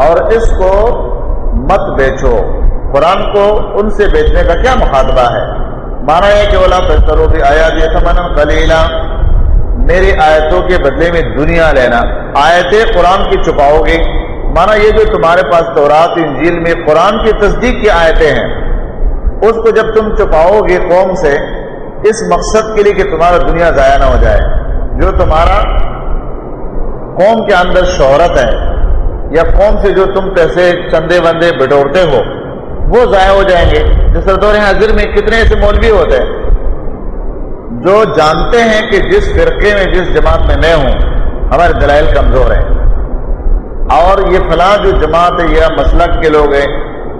اور اس کو مت بیچو۔ قرآن کو ان سے بیچنے کا کیا مخاطبہ ہے؟ مانا یہ کہ اولا بہترو بھی آیا دے تمنا کلیلہ میری آیتوں کے بدلے میں دنیا لینا۔ آیتیں قرآن کی چھپاؤ گے۔ مانا یہ جو تمہارے پاس تورات، انجیل میں قرآن کی تصدیق کی آیتیں ہیں، اس کو جب تم چھپاؤ گے قوم سے، اس مقصد کے لیے کہ تمہارا دنیا ضائع نہ ہو جائے۔ جو تمہارا قوم کے اندر شہرت ہے یا قوم سے جو تم پیسے چندے بندے بٹورتے ہو، وہ ضائع ہو جائیں گے۔ جس دور حاضر میں کتنے ایسے مولوی ہوتے ہیں۔ جو جانتے ہیں کہ جس فرقے میں، جس جماعت میں میں ہوں، ہمارے دلائل کمزور ہیں۔ اور یہ فلاں جو جماعت ہے یا مسلک کے لوگ ہیں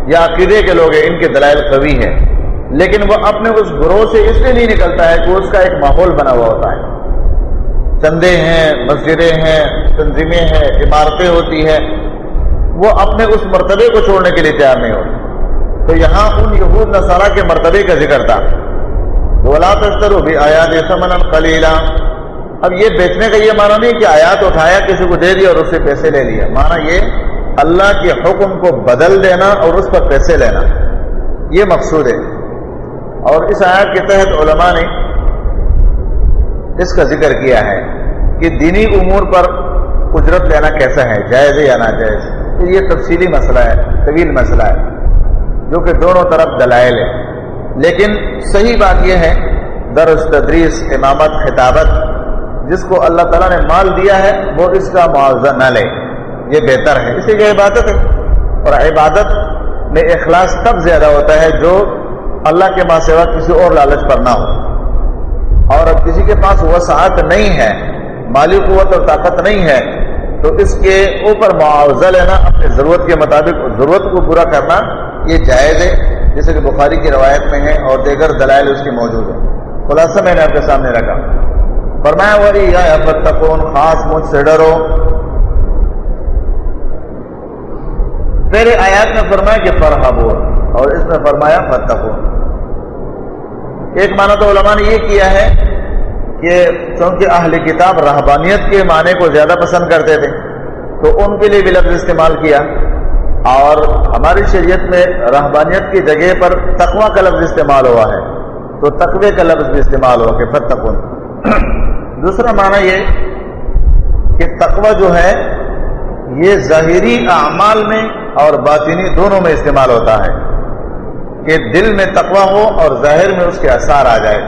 یا عقیدے کے لوگ ہیں، ان کے دلائل قوی ہیں۔ لیکن وہ اپنے اس گروہ سے اس لیے نہیں نکلتا ہے کہ اس کا ایک ماحول بنا ہوا ہوتا ہے۔ چندے ہیں مسجدیں ہیں، تنظیمیں ہیں، عمارتیں ہوتی ہیں، وہ اپنے اس مرتبے کو چھوڑنے کے لیے تیار نہیں ہوتے۔ تو یہاں ان یہود نصارہ کے مرتبے کا ذکر تھا۔ بولا تستر بھی آیات سمن خلیلا اب یہ بیچنے کا یہ معنی نہیں کہ آیات اٹھایا، کسی کو دے دیا اور اس سے پیسے لے لیا۔ مانا یہ، اللہ کے حکم کو بدل دینا اور اس پر پیسے لینا۔ یہ مقصود ہے۔ اور اس آیات کے تحت علماء نے اس کا ذکر کیا ہے کہ دینی امور پر اجرت لینا کیسا ہے، جائز یا ناجائز؟ تو یہ تفصیلی مسئلہ ہے، طویل مسئلہ ہے، جو کہ دونوں طرف دلائل ہے لیکن صحیح بات یہ ہے، درس تدریس، امامت، خطابت، جس کو اللہ تعالیٰ نے مال دیا ہے، وہ اس کا معاوضہ نہ لے۔ یہ بہتر ہے۔ اسی لیے عبادت ہے۔ اور عبادت میں اخلاص تب زیادہ ہوتا ہے جو اللہ کے ماں سوا کسی اور لالچ پر نہ ہو۔ اور اب کسی کے پاس وسعت نہیں ہے، مالی قوت اور طاقت نہیں ہے، تو اس کے اوپر معاوضہ لینا، اپنی ضرورت کے مطابق ضرورت کو پورا کرنا، یہ جائز ہے۔ جیسے کہ بخاری کی روایت میں ہے، اور دیگر دلائل اس کے موجود ہیں۔ خلاصہ میں نے آپ کے سامنے رکھا۔ فرمایا وری یا فتقون خاص مجھ سے ڈرو۔ میرے آیات میں فرمایا کہ فرحبون، اور اس میں فرمایا فتقون ایک معنی تو علماء نے یہ کیا ہے کہ چونکہ اہل کتاب رہبانیت کے معنی کو زیادہ پسند کرتے تھے، تو ان کے لیے بھی لفظ استعمال کیا۔ اور ہماری شریعت میں رہبانیت کی جگہ پر تقوا کا لفظ استعمال ہوا ہے۔ تو تقوی کا لفظ بھی استعمال ہوا کہ فتقن دوسرا معنی یہ کہ تقوی جو ہے، یہ ظاہری اعمال میں اور باطنی دونوں میں استعمال ہوتا ہے۔ کہ دل میں تقوی ہو اور ظاہر میں اس کے اثار آ جائے۔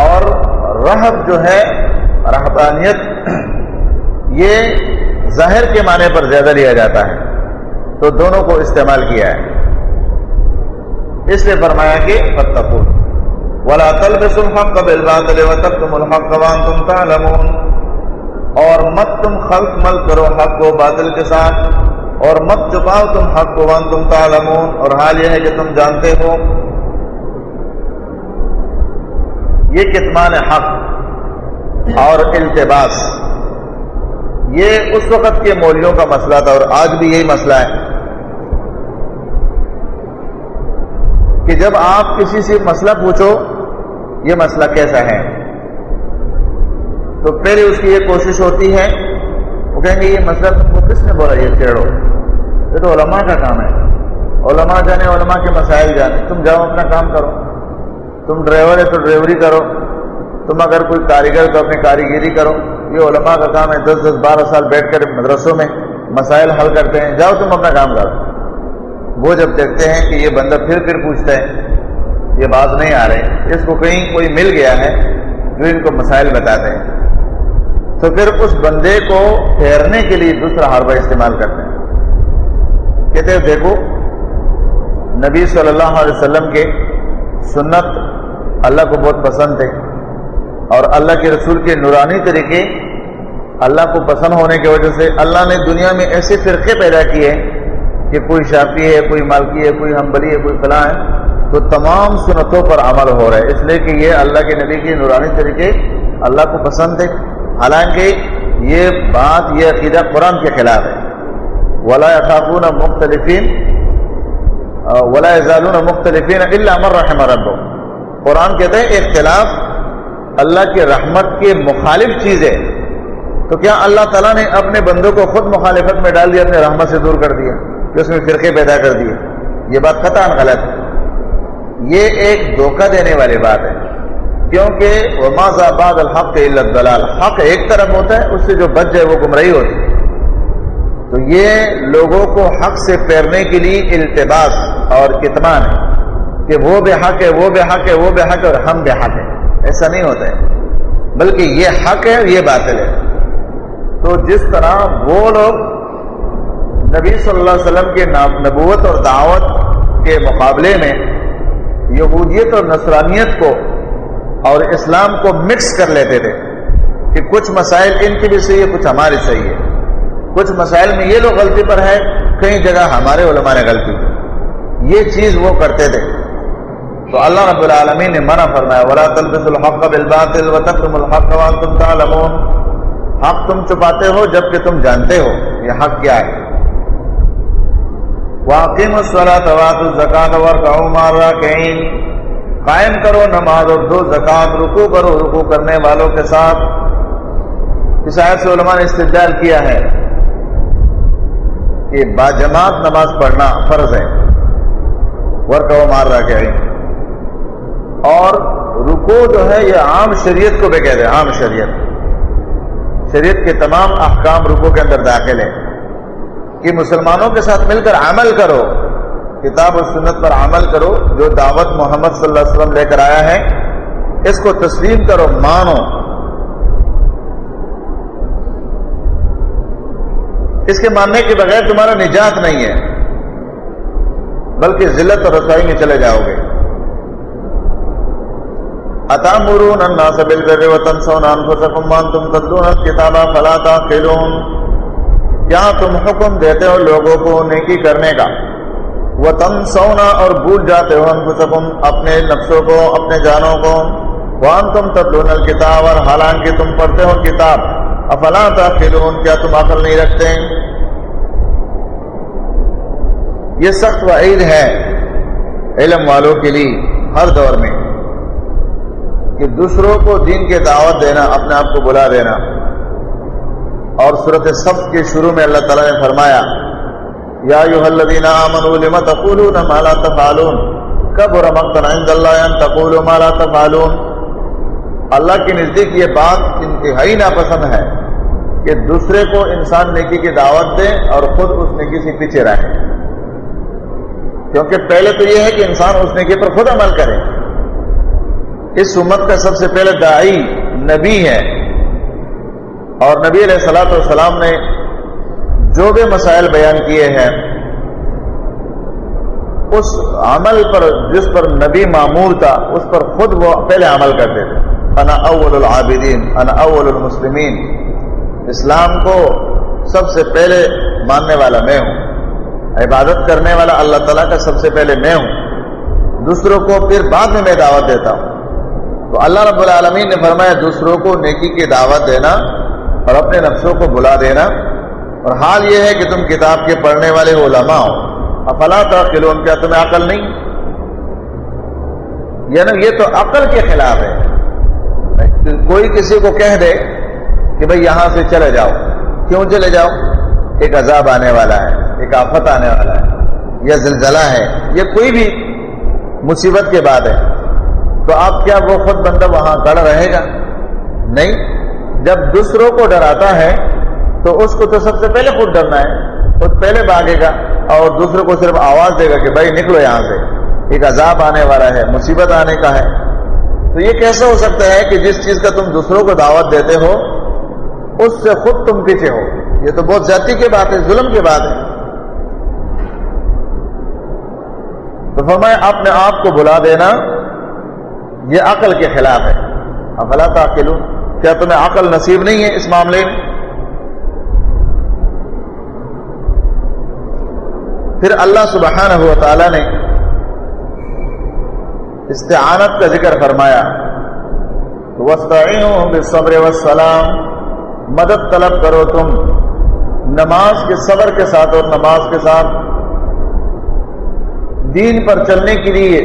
اور رہب جو ہے، رہبانیت، یہ ظاہر کے معنی پر زیادہ لیا جاتا ہے۔ تو دونوں کو استعمال کیا ہے۔ اس لیے فرمایا کہ فتقون ولا تلبسوا الحق بالباطل وتكتموا الحق وانتم تعلمون۔ اور مت تم خلق مل کرو حق کو باطل کے ساتھ۔ اور مت چھپاؤ تم حق کو، وانتم تعلمون۔ اور حال یہ ہے کہ تم جانتے ہو یہ کتمان حق اور التباس۔ یہ اس وقت کے مولیوں کا مسئلہ تھا اور آج بھی یہی مسئلہ ہے کہ جب آپ کسی سے مسئلہ پوچھو، یہ مسئلہ کیسا ہے؟ تو پہلے اس کی یہ کوشش ہوتی ہے، وہ کہیں گے، یہ مسئلہ تم کو کس نے بولا، یہ چیڑو یہ تو علماء کا کام ہے۔ علماء جانے، علماء کے مسائل جانے۔ تم جاؤ اپنا کام کرو۔ تم ڈرائیور ہے تو ڈرائیوری کرو۔ تم اگر کوئی کاریگر تو اپنی کاریگری کرو، یہ علماء کا کام ہے۔ دس دس، بارہ سال بیٹھ کر مدرسوں میں مسائل حل کرتے ہیں۔ جاؤ تم اپنا کام کرو۔ وہ جب دیکھتے ہیں کہ یہ بندہ پھر پھر پوچھتا ہے، یہ بات نہیں آ رہی۔ اس کو کہیں کوئی مل گیا ہے جو ان کو مسائل بتاتے ہیں۔ تو پھر اس بندے کو پھیرنے کے لیے دوسرا حربہ استعمال کرتے ہیں۔ کہتے ہیں، دیکھو، نبی صلی اللہ علیہ وسلم کے سنت اللہ کو بہت پسند ہے اور اللہ کے رسول کے نورانی طریقے اللہ کو پسند ہونے کی وجہ سے اللہ نے دنیا میں ایسے فرقے پیدا کیے کہ کوئی شافی ہے، کوئی مالکی ہے، کوئی ہمبلی ہے، کوئی فلاں ہے، تو تمام سنتوں پر عمل ہو رہا ہے۔ اس لیے کہ یہ اللہ کے نبی کے نورانی طریقے اللہ کو پسند ہے حالانکہ یہ بات، یہ عقیدہ قرآن کے خلاف ہے۔ ولا خاتون مختلفین ولا ضالون مختلفین اللہ امر رحم رب قرآن کہتے ہیں، اختلاف اللہ کی رحمت کے مخالف چیز ہے تو کیا اللہ تعالیٰ نے اپنے بندوں کو خود مخالفت میں ڈال دیا اپنے رحمت سے دور کر دیا کہ اس میں فرقے پیدا کر دیے؟ یہ بات قطع غلط ہے۔ یہ ایک دھوکہ دینے والی بات ہے۔ کیونکہ وہ ماضا باد الحق دلال حق ایک طرف ہوتا ہے، اس سے جو بچ جائے وہ گمراہی ہوتی ہے۔ تو یہ لوگوں کو حق سے پیرنے کے لیے التباس اور اطمان ہے کہ وہ بے حق ہے، وہ بے حق ہے، وہ بے حق ہے اور ہم بے حق ہے ایسا نہیں ہوتا ہے۔ بلکہ یہ حق ہے اور یہ باطل ہے۔ تو جس طرح وہ لوگ نبی صلی اللہ علیہ وسلم کے نبوت اور دعوت کے مقابلے میں یہودیت اور نصرانیت کو اور اسلام کو مکس کر لیتے تھے کہ کچھ مسائل ان کی بھی صحیح ہے کچھ ہماری صحیح ہے کچھ مسائل میں یہ لوگ غلطی پر ہے کئی جگہ ہمارے علماء نے غلطی کی۔ یہ چیز وہ کرتے تھے۔ تو اللہ رب العالمین نے منع فرمایا، ولا تلبس الحق بالباطل وتكتم الحق وانتم تعلمون۔ حق تم چھپاتے ہو جبکہ تم جانتے ہو۔ یہ حق کیا ہے؟ واقیم الصلاة واتوا مع قائم کرو نماز اور دو زکات رکو کرو رکو کرنے والوں کے ساتھ۔ اس آیت سے علماء نے استدلال کیا ہے۔ کہ باجماعت نماز پڑھنا فرض ہے۔ ورکعوا مع الراکعين اور رکو جو ہے یہ عام شریعت کو بھی کہتے ہیں عام شریعت۔ شریعت کے تمام احکام رکو کے اندر داخل ہیں۔ کہ مسلمانوں کے ساتھ مل کر عمل کرو، کتاب و سنت پر عمل کرو، جو دعوت محمد صلی اللہ علیہ وسلم لے کر آیا ہے، اس کو تسلیم کرو، مانو۔ اس کے ماننے کے بغیر تمہارا نجات نہیں ہے، بلکہ ذلت اور رسائی میں چلے جاؤ گے۔ اتامرون الناس بالبر وتنسون انفسكم وانتم تتلون الكتاب فلا تعقلون۔ کیا تم حکم دیتے ہو لوگوں کو نیکی کرنے کا؟ وتنسون اور بھول جاتے ہو انفسكم اپنے نفسوں کو، اپنے جانوں کو۔ وانتم تتلون الكتاب اور حالانکہ تم پڑھتے ہو کتاب۔ افلا تعقلون کیا تم عقل نہیں رکھتے؟ یہ سخت وعید ہے علم والوں کے لیے ہر دور میں، کہ دوسروں کو دین کے دعوت دینا، اپنے آپ کو بلا دینا۔ اور صورت سب کے شروع میں اللہ تعالیٰ نے فرمایا، یا الذین تقولون ما لا تفعلون؟ کبر مقتا عند اللہ ان تقولوا ما لا تفعلون۔ اللہ کے نزدیک یہ بات انتہائی ناپسند ہے کہ دوسرے کو انسان نیکی کی دعوت دے اور خود اس نیکی سے پیچھے رہے۔ کیونکہ پہلے تو یہ ہے کہ انسان اس نیکی پر خود عمل کرے۔ اس امت کا سب سے پہلے دائی نبی ہے۔ اور نبی علیہ السلاۃ والسلام نے جو بھی مسائل بیان کیے ہیں، اس عمل پر جس پر نبی معمور تھا، اس پر خود وہ پہلے عمل کرتے تھے۔ انا اول العابدین، انا اول المسلمین۔ اسلام کو سب سے پہلے ماننے والا میں ہوں۔ عبادت کرنے والا اللہ تعالیٰ کا سب سے پہلے میں ہوں۔ دوسروں کو پھر بعد میں میں دعوت دیتا ہوں۔ تو اللہ رب العالمین نے فرمایا، دوسروں کو نیکی کی دعوت دینا اور اپنے نفسوں کو بلا دینا۔ اور حال یہ ہے کہ تم کتاب کے پڑھنے والے علماء ہو۔ افلا تعقلون، کیا تمہیں عقل نہیں؟ یعنی یہ تو عقل کے خلاف ہے۔ کوئی کسی کو کہہ دے کہ بھئی یہاں سے چلے جاؤ۔ کیوں چلے جاؤ؟ ایک عذاب آنے والا ہے، ایک آفت آنے والا ہے یا زلزلہ ہے، یہ کوئی بھی مصیبت کے بعد ہے۔ تو آپ کیا وہ خود بندہ وہاں کڑ رہے گا؟ نہیں۔ جب دوسروں کو ڈراتا ہے، تو اس کو تو سب سے پہلے خود ڈرنا ہے، خود پہلے بھاگے گا اور دوسروں کو صرف آواز دے گا کہ بھائی نکلو یہاں سے۔ ایک عذاب آنے والا ہے، مصیبت آنے کا ہے۔ تو یہ کیسا ہو سکتا ہے کہ جس چیز کا تم دوسروں کو دعوت دیتے ہو، اس سے خود تم پیچھے ہو یہ تو بہت زیادتی کی بات ہے، ظلم کی بات ہے۔ تو فرمائے اپنے آپ کو بلا دینا یہ عقل کے خلاف ہے۔ افلا تعقلون، کیا تمہیں عقل نصیب نہیں ہے اس معاملے میں؟ پھر اللہ سبحانہ ہوا تعالی نے استعانت کا ذکر فرمایا۔ صبر وسلام مدد طلب کرو تم۔ نماز کے صبر کے ساتھ اور نماز کے ساتھ۔ دین پر چلنے کے لیے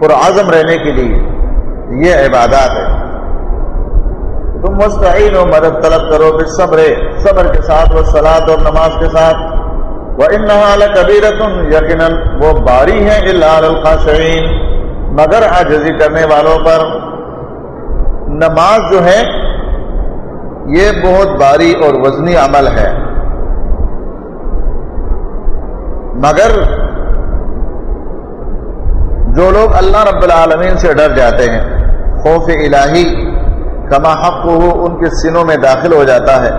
پرعزم رہنے کے لیے۔ یہ عبادات ہے تم مستعین و مدد طلب کرو بے صبر صبر کے ساتھ وہ سلاد اور نماز کے ساتھ۔ وہ ان کبیرت یقیناً وہ باری ہے اللہ الخاشعین مگر عاجزی کرنے والوں پر نماز جو ہے، یہ بہت باری اور وزنی عمل ہے۔ مگر جو لوگ اللہ رب العالمین سے ڈر جاتے ہیں، خوف الہی کما حق ہو ان کے سینوں میں داخل ہو جاتا ہے۔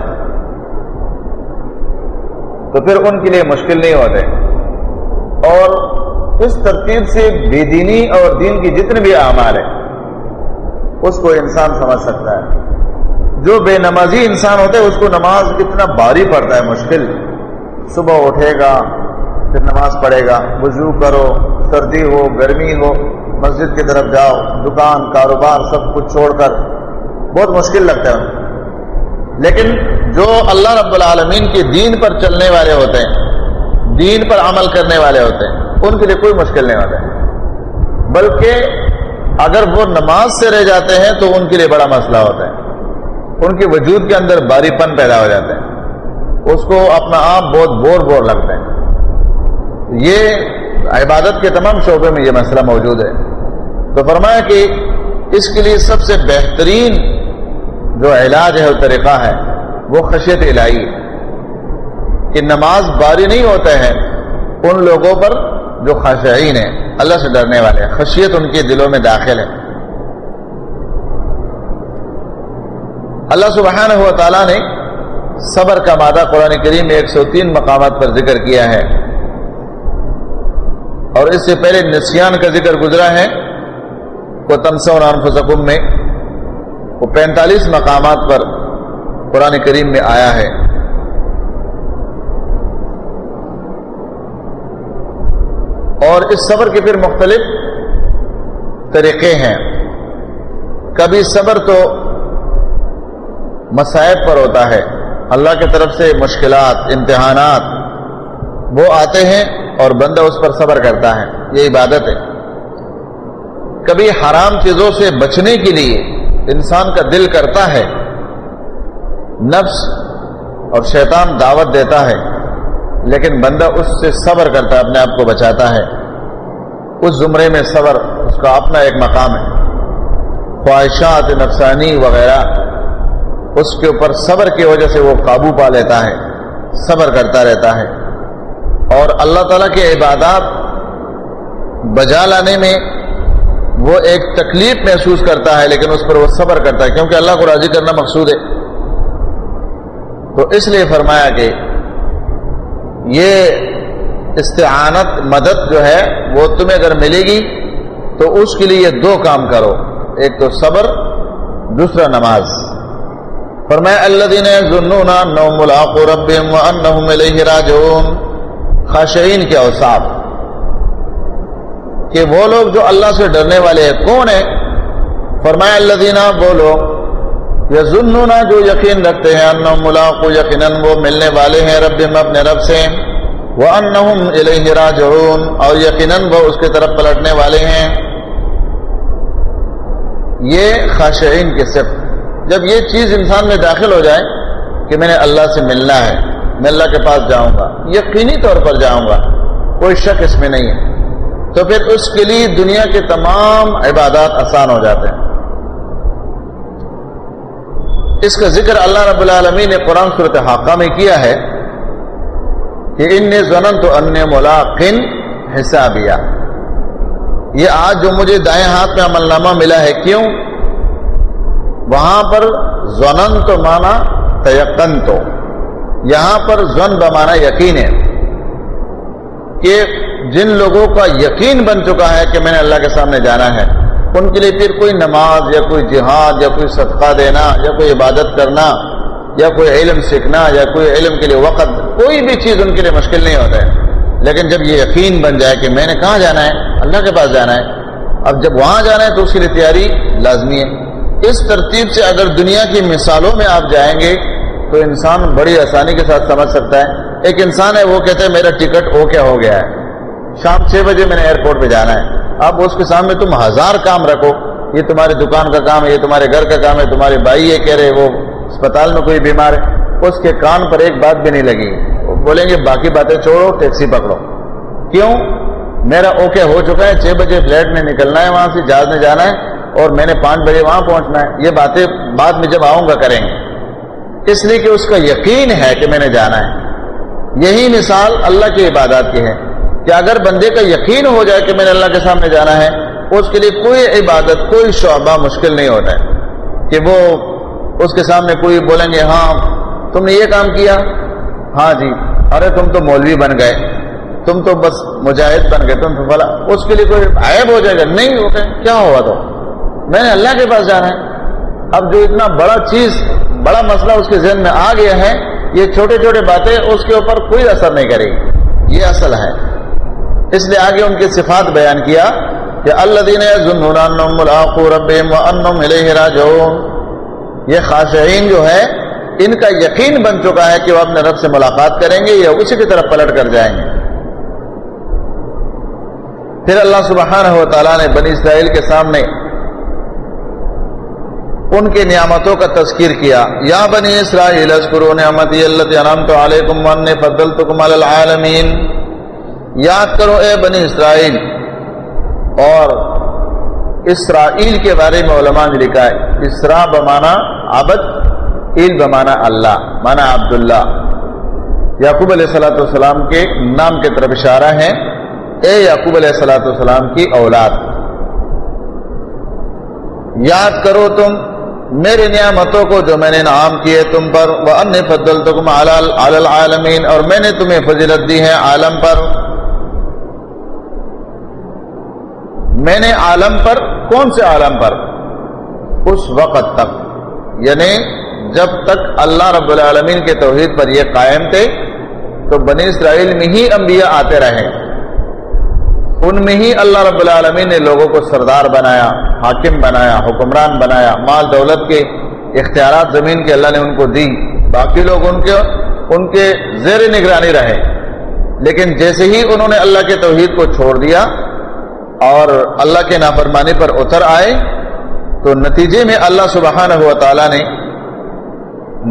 تو پھر ان کے لیے مشکل نہیں ہوتے۔ اور اس ترتیب سے بے دینی اور دین کی جتنے بھی اعمال ہیں، اس کو انسان سمجھ سکتا ہے۔ جو بے نمازی انسان ہوتے اس کو نماز کتنا باری پڑتا ہے، مشکل۔ صبح اٹھے گا، پھر نماز پڑھے گا۔ وضو کرو، سردی ہو، گرمی ہو، مسجد کی طرف جاؤ، دکان، کاروبار، سب کچھ چھوڑ کر۔ بہت مشکل لگتا ہے۔ لیکن جو اللہ رب العالمین کے دین پر چلنے والے ہوتے ہیں دین پر عمل کرنے والے ہوتے ہیں، ان کے لیے کوئی مشکل نہیں ہوتا۔ بلکہ اگر وہ نماز سے رہ جاتے ہیں تو ان کے لیے بڑا مسئلہ ہوتا ہے۔ ان کے وجود کے اندر باری پن پیدا ہو جاتے ہیں اس کو اپنا آپ بہت بور بور لگتے ہیں یہ عبادت کے تمام شعبے میں یہ مسئلہ موجود ہے۔ تو فرمایا کہ اس کے لیے سب سے بہترین جو علاج ہے وہ طریقہ ہے، وہ خشیت الہی۔ ہے کہ نماز باری نہیں ہوتا ہے ان لوگوں پر جو خاشعین ہیں، اللہ سے ڈرنے والے ہیں۔ خشیت ان کے دلوں میں داخل ہے۔ اللہ سبحانہ ہوا تعالیٰ نے صبر کا مادہ قرآن کریم میں ایک سو تین مقامات پر ذکر کیا ہے۔ اور اس سے پہلے نسیان کا ذکر گزرا ہے۔ وہ تنسا اور میں وہ پینتالیس مقامات پر قرآن کریم میں آیا ہے۔ اور اس صبر کے پھر مختلف طریقے ہیں۔ کبھی صبر تو مسائب پر ہوتا ہے۔ اللہ کی طرف سے مشکلات، امتحانات، وہ آتے ہیں اور بندہ اس پر صبر کرتا ہے۔ یہ عبادت ہے۔ کبھی حرام چیزوں سے بچنے کے لیے انسان کا دل کرتا ہے۔ نفس اور شیطان دعوت دیتا ہے۔ لیکن بندہ اس سے صبر کرتا ہے، اپنے آپ کو بچاتا ہے۔ اس زمرے میں صبر، اس کا اپنا ایک مقام ہے۔ خواہشات نفسانی وغیرہ، اس کے اوپر صبر کی وجہ سے وہ قابو پا لیتا ہے، صبر کرتا رہتا ہے۔ اور اللہ تعالیٰ کے عبادات بجا لانے میں وہ ایک تکلیف محسوس کرتا ہے، لیکن اس پر وہ صبر کرتا ہے۔ کیونکہ اللہ کو راضی کرنا مقصود ہے۔ تو اس لیے فرمایا کہ یہ استعانت، مدد جو ہے، وہ تمہیں اگر ملے گی، تو اس کے لیے یہ دو کام کرو۔ ایک تو صبر، دوسرا نماز۔ فرمایا اللہ دین نو ملاق رب راجعون۔ خاشعین کے اوساف کہ وہ لوگ جو اللہ سے ڈرنے والے ہیں، کون ہیں؟ فرمایا اللہ دینا وہ لوگ یا ظنونا جو یقین رکھتے ہیں ان ملاق یقیناً وہ ملنے والے ہیں رب اپنے رب سے وہ ان راجعون، اور یقیناً وہ اس کی طرف پلٹنے والے ہیں۔ یہ خاشعین کے صرف جب یہ چیز انسان میں داخل ہو جائے کہ میں نے اللہ سے ملنا ہے، میں اللہ کے پاس جاؤں گا، یقینی طور پر جاؤں گا، کوئی شک اس میں نہیں ہے۔ تو پھر اس کے لیے دنیا کے تمام عبادات آسان ہو جاتے ہیں۔ اس کا ذکر اللہ رب العالمین نے قرآن صورت حاقہ میں کیا ہے کہ ان نے زنن تو ان ملاقن حسابیا۔ یہ آج جو مجھے دائیں ہاتھ میں عمل نامہ ملا ہے، کیوں؟ وہاں پر زنن تو مانا تیقن تو یہاں پر زن بمانا یقین ہے۔ کہ جن لوگوں کا یقین بن چکا ہے کہ میں نے اللہ کے سامنے جانا ہے ان کے لیے پھر کوئی نماز یا کوئی جہاد یا کوئی صدقہ دینا یا کوئی عبادت کرنا یا کوئی علم سیکھنا یا کوئی علم کے لیے وقت، کوئی بھی چیز ان کے لیے مشکل نہیں ہوتا ہے۔ لیکن جب یہ یقین بن جائے کہ میں نے کہاں جانا ہے، اللہ کے پاس جانا ہے، اب جب وہاں جانا ہے تو اس کے لیے تیاری لازمی ہے۔ اس ترتیب سے اگر دنیا کی مثالوں میں آپ جائیں گے تو انسان بڑی آسانی کے ساتھ سمجھ سکتا ہے۔ ایک انسان ہے، وہ کہتے ہیں میرا ٹکٹ او کیا ہو گیا ہے۔ شام چھ بجے میں نے ایئرپورٹ پہ جانا ہے۔ اب اس کے سامنے تم ہزار کام رکھو۔ یہ تمہاری دکان کا کام ہے، یہ تمہارے گھر کا کام ہے۔ تمہارے بھائی یہ کہہ رہے وہ اسپتال میں کوئی بیمار ہے۔ اس کے کان پر ایک بات بھی نہیں لگی۔ وہ بولیں گے، باقی باتیں چھوڑو، ٹیکسی پکڑو۔ کیوں؟ میرا اوکے ہو چکا ہے، چھ بجے فلیٹ میں نکلنا ہے، وہاں سے جہاز میں جانا ہے اور میں نے پانچ بجے وہاں پہنچنا ہے۔ یہ باتیں بعد میں جب آؤں گا کریں گے۔ اس لیے کہ اس کا یقین ہے کہ میں نے جانا ہے۔ یہی مثال اللہ کی عبادات کی ہے۔ کہ اگر بندے کا یقین ہو جائے کہ میں نے اللہ کے سامنے جانا ہے، اس کے لیے کوئی عبادت، کوئی شعبہ مشکل نہیں ہوتا ہے۔ کہ وہ اس کے سامنے کوئی بولیں گے ہاں تم نے یہ کام کیا۔ ہاں جی ارے تم تو مولوی بن گئے۔ تم تو بس مجاہد بن گئے، تم تو اس کے لیے کوئی عائب ہو جائے گا۔ نہیں ہو گئے کیا ہوا تو؟ میں نے اللہ کے پاس جانا ہے۔ اب جو اتنا بڑا چیز، بڑا مسئلہ اس کے ذہن میں آ گیا ہے، یہ چھوٹے چھوٹے باتیں اس کے اوپر کوئی اثر نہیں کرے گی۔ یہ اصل ہے۔ اس لیے آگے ان کی صفات بیان کیا کہ اللہ دین یہ خاشعین جو ہے، ان کا یقین بن چکا ہے کہ وہ اپنے رب سے ملاقات کریں گے یا اسی کی طرف پلٹ کر جائیں گے۔ پھر اللہ سبحانہ و تعالیٰ نے بنی اسرائیل کے سامنے ان کی نعمتوں کا تذکیر کیا۔ یا بنی اسرائیل اسکرو نعمتی اللہ انعمت علیکم وان فضلتکم علی العالمین۔ یاد کرو اے بنی اسرائیل، اور اسرائیل کے بارے میں علماء نے لکھا ہے اسرا بمانا عبد ایل بمانا اللہ، مانا عبداللہ۔ یعقوب علیہ السلاۃ والسلام کے نام کی طرف اشارہ ہے اے یعقوب علیہ السلاۃ والسلام کی اولاد۔ یاد کرو تم میری نعمتوں کو جو میں نے نام کیے تم پر وہ ان فضل تم العالمین اور میں نے تمہیں فضیلت دی ہے عالم پر۔ میں نے عالم پر، کون سے عالم پر؟ اس وقت تک۔ یعنی جب تک اللہ رب العالمین کے توحید پر یہ قائم تھے، تو بنی اسرائیل میں ہی انبیاء آتے رہے۔ ان میں ہی اللہ رب العالمین نے لوگوں کو سردار بنایا، حاکم بنایا، حکمران بنایا۔ مال دولت کے اختیارات زمین کے اللہ نے ان کو دی۔ باقی لوگ ان کے ان کے زیر نگرانی رہے۔ لیکن جیسے ہی انہوں نے اللہ کے توحید کو چھوڑ دیا اور اللہ کے نافرمانی پر اتر آئے تو نتیجے میں اللہ سبحانہ ہوا تعالیٰ نے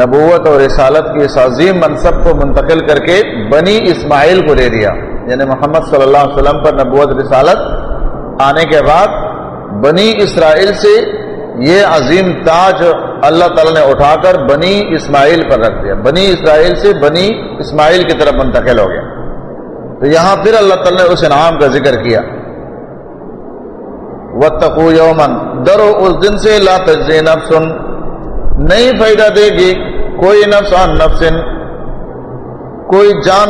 نبوت اور رسالت کی اس عظیم منصب کو منتقل کر کے بنی اسماعیل کو دے دیا یعنی محمد صلی اللہ علیہ وسلم پر نبوت رسالت آنے کے بعد بنی اسرائیل سے یہ عظیم تاج اللہ تعالی نے اٹھا کر بنی اسماعیل پر رکھ دیا۔ بنی اسرائیل سے بنی اسماعیل کی طرف منتقل ہو گیا۔ تو یہاں پھر اللہ تعالی نے اس انعام کا ذکر کیا۔ و یومن درو اس دن سے لا تجزی نفس، نہیں فائدہ دے گی کوئی نفس عن نفس۔ کوئی جان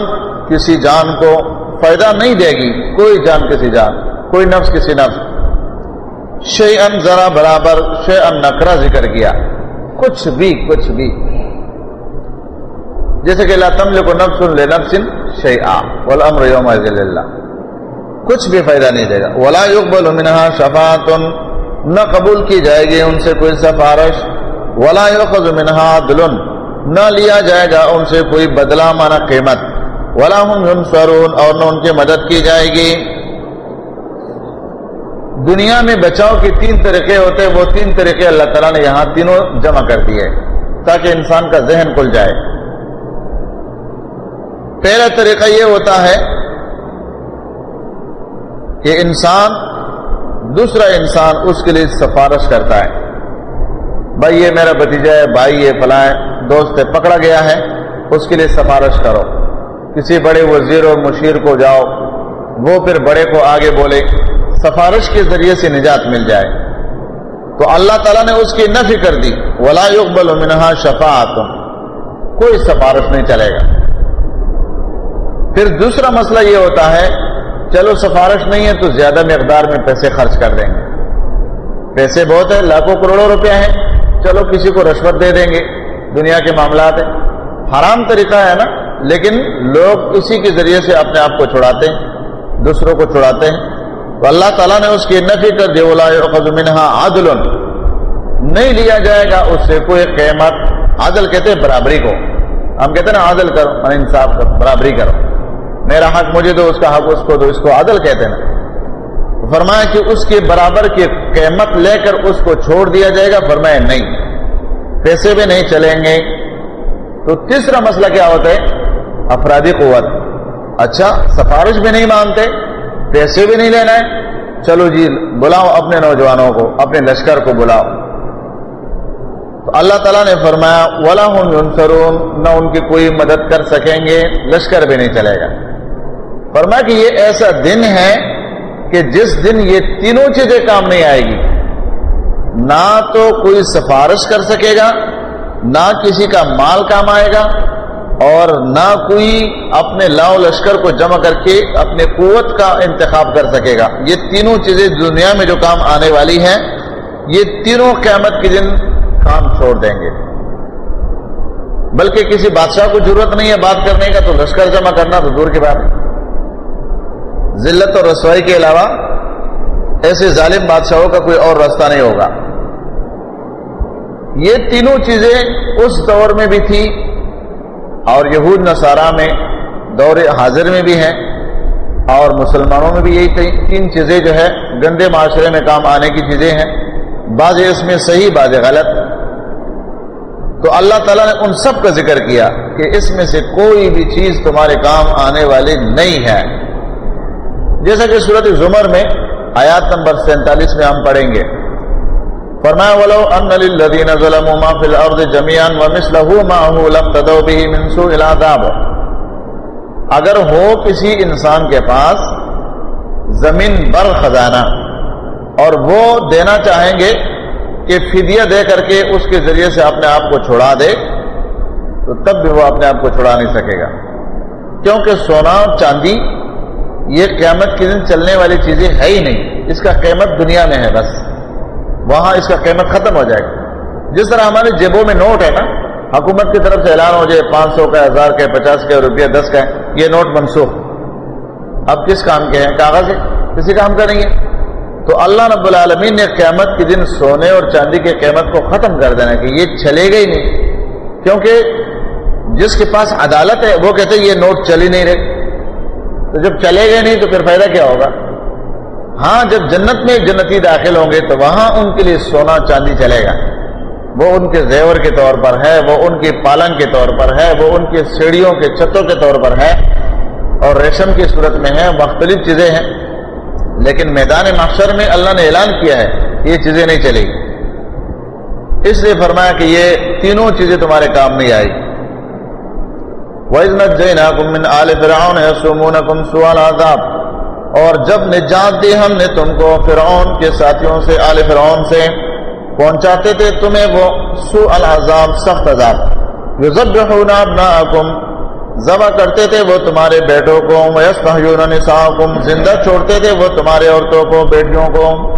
کسی جان کو فائدہ نہیں دے گی، کوئی جان کسی جان، کوئی نفس کسی نفس۔ شی ان ذرا برابر شی ان نکرا ذکر کیا۔ کچھ بھی کچھ بھی۔ جیسے کہ اللہ تمل کو نفس لے نفسن شی آمر یوم اللہ کچھ بھی فائدہ نہیں دے گا۔ ولا يقبل منها شفاعت نہ قبول کی جائے گی ان سے کوئی سفارش۔ ولا يؤخذ منها عدل۔ نہ لیا جائے گا ان سے کوئی بدلہ مانا قیمت۔ ولا هم ينصرون۔ اور نہ ان کی مدد کی جائے گی۔ دنیا میں بچاؤ کے تین طریقے ہوتے ہیں۔ وہ تین طریقے اللہ تعالیٰ نے یہاں تینوں جمع کر دیے تاکہ انسان کا ذہن کھل جائے۔ پہلا طریقہ یہ ہوتا ہے کہ انسان دوسرا انسان اس کے لیے سفارش کرتا ہے۔ بھائی یہ میرا بتیجا ہے، بھائی یہ فلاں دوست ہے، پکڑا گیا ہے، اس کے لیے سفارش کرو۔ کسی بڑے وزیر و مشیر کو جاؤ، وہ پھر بڑے کو آگے بولے، سفارش کے ذریعے سے نجات مل جائے۔ تو اللہ تعالیٰ نے اس کی نفی کر دی۔ ولا يقبل منها شفاعت کوئی سفارش نہیں چلے گا۔ پھر دوسرا مسئلہ یہ ہوتا ہے چلو سفارش نہیں ہے تو زیادہ مقدار میں پیسے خرچ کر دیں گے۔ پیسے بہت ہیں، لاکھوں کروڑوں روپے ہیں۔ چلو کسی کو رشوت دے دیں گے۔ دنیا کے معاملات ہیں۔ حرام طریقہ ہے نا، لیکن لوگ اسی کے ذریعے سے اپنے آپ کو چھڑاتے ہیں، دوسروں کو چھڑاتے ہیں۔ تو اللہ تعالیٰ نے اس کی نفی کر دی منہا عدل۔ نہیں لیا جائے گا اس سے کوئی قیمت۔ عادل کہتے ہیں برابری کو۔ ہم کہتے ہیں نا عادل کرو انصاف کرو، برابری کرو۔ میرا حق مجھے دو، اس کا حق اس کو دو، اس کو عادل کہتے ہیں۔ نا فرمایا کہ اس کے برابر کی قیمت لے کر اس کو چھوڑ دیا جائے گا، فرمایا نہیں۔ پیسے بھی نہیں چلیں گے۔ تو تیسرا مسئلہ کیا ہوتا ہے؟ افرادی قوت۔ اچھا سفارش بھی نہیں مانتے، پیسے بھی نہیں لینا ہے چلو جی بلاؤ اپنے نوجوانوں کو، اپنے لشکر کو بلاؤ۔ تو اللہ تعالیٰ نے فرمایا ولا ہوں نہ ان کی کوئی مدد کر سکیں گے، لشکر بھی نہیں چلے گا۔ فرمایا کہ یہ ایسا دن ہے کہ جس دن یہ تینوں چیزیں کام نہیں آئے گی۔ نہ تو کوئی سفارش کر سکے گا، نہ کسی کا مال کام آئے گا، اور نہ کوئی اپنے لاؤ لشکر کو جمع کر کے اپنے قوت کا انتخاب کر سکے گا۔ یہ تینوں چیزیں دنیا میں جو کام آنے والی ہیں، یہ تینوں قیامت کے دن کام چھوڑ دیں گے۔ بلکہ کسی بادشاہ کو ضرورت نہیں ہے بات کرنے کا، تو لشکر جمع کرنا تو دور کی بات ہے۔ ذلت اور رسوائی کے علاوہ ایسے ظالم بادشاہوں کا کوئی اور راستہ نہیں ہوگا۔ یہ تینوں چیزیں اس دور میں بھی تھی اور یہود نصارہ میں، دور حاضر میں بھی ہیں اور مسلمانوں میں بھی یہی تین چیزیں جو ہے، گندے معاشرے میں کام آنے کی چیزیں ہیں۔ بعض اس میں صحیح، بعض غلط۔ تو اللہ تعالیٰ نے ان سب کا ذکر کیا کہ اس میں سے کوئی بھی چیز تمہارے کام آنے والی نہیں ہے۔ جیسا کہ صورت زمر میں آیات نمبر سینتالیس میں ہم پڑھیں گے۔ فرمایا، ولو ان للذین ظلموا ما فی الارض جميعا ومثله معه لابتدوا به من سوء العذاب. اگر ہو کسی انسان کے پاس زمین بر خزانہ اور وہ دینا چاہیں گے کہ فدیہ دے کر کے اس کے ذریعے سے اپنے آپ کو چھڑا دے، تو تب بھی وہ اپنے آپ کو چھڑا نہیں سکے گا۔ کیونکہ سونا چاندی یہ قیامت کے دن چلنے والی چیزیں ہے ہی نہیں۔ اس کا قیمت دنیا میں ہے بس۔ وہاں اس کا قیمت ختم ہو جائے گا۔ جس طرح ہمارے جیبوں میں نوٹ ہے نا، حکومت کی طرف سے اعلان ہو جائے، پانچ سو کا، ہزار کا، پچاس کا، روپیہ دس کا ہے، یہ نوٹ منسوخ۔ اب کس کام کے ہیں؟ کاغذ ہے۔ کسی کام کا نہیں ہے تو اللہ رب العالمین نے قیامت کے دن سونے اور چاندی کی قیمت کو ختم کر دینا کہ یہ چلے گا ہی نہیں۔ کیونکہ جس کے پاس عدالت ہے، وہ کہتے ہیں یہ نوٹ چل ہی نہیں رہے تو جب چلے گئے نہیں تو پھر فائدہ کیا ہوگا؟ ہاں جب جنت میں جنتی داخل ہوں گے تو وہاں ان کے لیے سونا چاندی چلے گا۔ وہ ان کے زیور کے طور پر ہے، وہ ان کی پالن کے طور پر ہے، وہ ان کے سیڑھیوں کے چھتوں کے طور پر ہے۔ اور ریشم کی صورت میں ہے، مختلف چیزیں ہیں۔ لیکن میدان محشر میں اللہ نے اعلان کیا ہے، یہ چیزیں نہیں چلے گی۔ اس لیے فرمایا کہ یہ تینوں چیزیں تمہارے کام نہیں آئی وَإِذْ مِنْ آلِ فِرْعَوْنَ يَسُومُونَكُمْ سُوَى الْعَذَابِ اور جب نجات دی ہم نے تم کو فرعون کے ساتھیوں سے، آل فرعون سے پہنچاتے تھے تمہیں وہ سو العذاب، سخت عذاب؟ یذبحون ابناءکم ذبح کرتے تھے وہ تمہارے بیٹوں کو ویستحیون نساءکم، زندہ چھوڑتے تھے وہ تمہارے عورتوں کو، بیٹیوں کو۔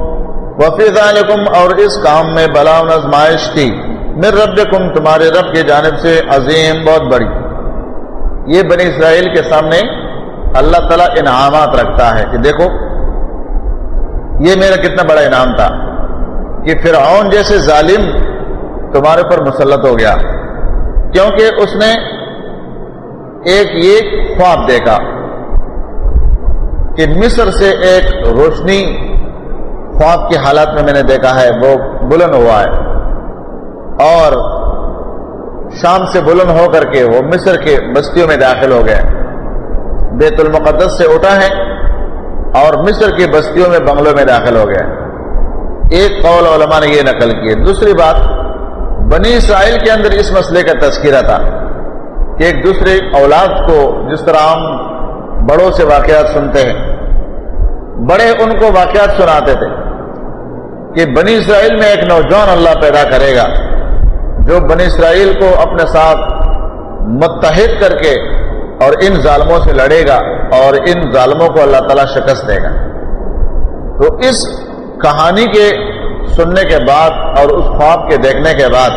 وفی ذالکم اور اس کام میں بلا ازمائش تھی من ربکم تمہارے رب کی جانب سے عظیم، بہت بڑی۔ یہ بنی اسرائیل کے سامنے اللہ تعالیٰ انعامات رکھتا ہے کہ دیکھو، یہ میرا کتنا بڑا انعام تھا کہ فرعون جیسے ظالم تمہارے پر مسلط ہو گیا، کیونکہ اس نے ایک یہ خواب دیکھا کہ مصر سے ایک روشنی خواب کی حالت میں میں نے دیکھا ہے، وہ بلند ہوا ہے اور شام سے بلند ہو کر کے وہ مصر کے بستیوں میں داخل ہو گئے۔ بیت المقدس سے اٹھا ہے اور مصر کی بستیوں میں بنگلوں میں داخل ہو گئے۔ ایک قول علماء نے یہ نقل کی۔ دوسری بات، بنی اسرائیل کے اندر اس مسئلے کا تذکرہ تھا کہ ایک دوسرے اولاد کو جس طرح ہم بڑوں سے واقعات سنتے ہیں، بڑے ان کو واقعات سناتے تھے کہ بنی اسرائیل میں ایک نوجوان اللہ پیدا کرے گا۔ جو بنی اسرائیل کو اپنے ساتھ متحد کر کے اور ان ظالموں سے لڑے گا اور ان ظالموں کو اللہ تعالیٰ شکست دے گا۔ تو اس کہانی کے سننے کے بعد اور اس خواب کے دیکھنے کے بعد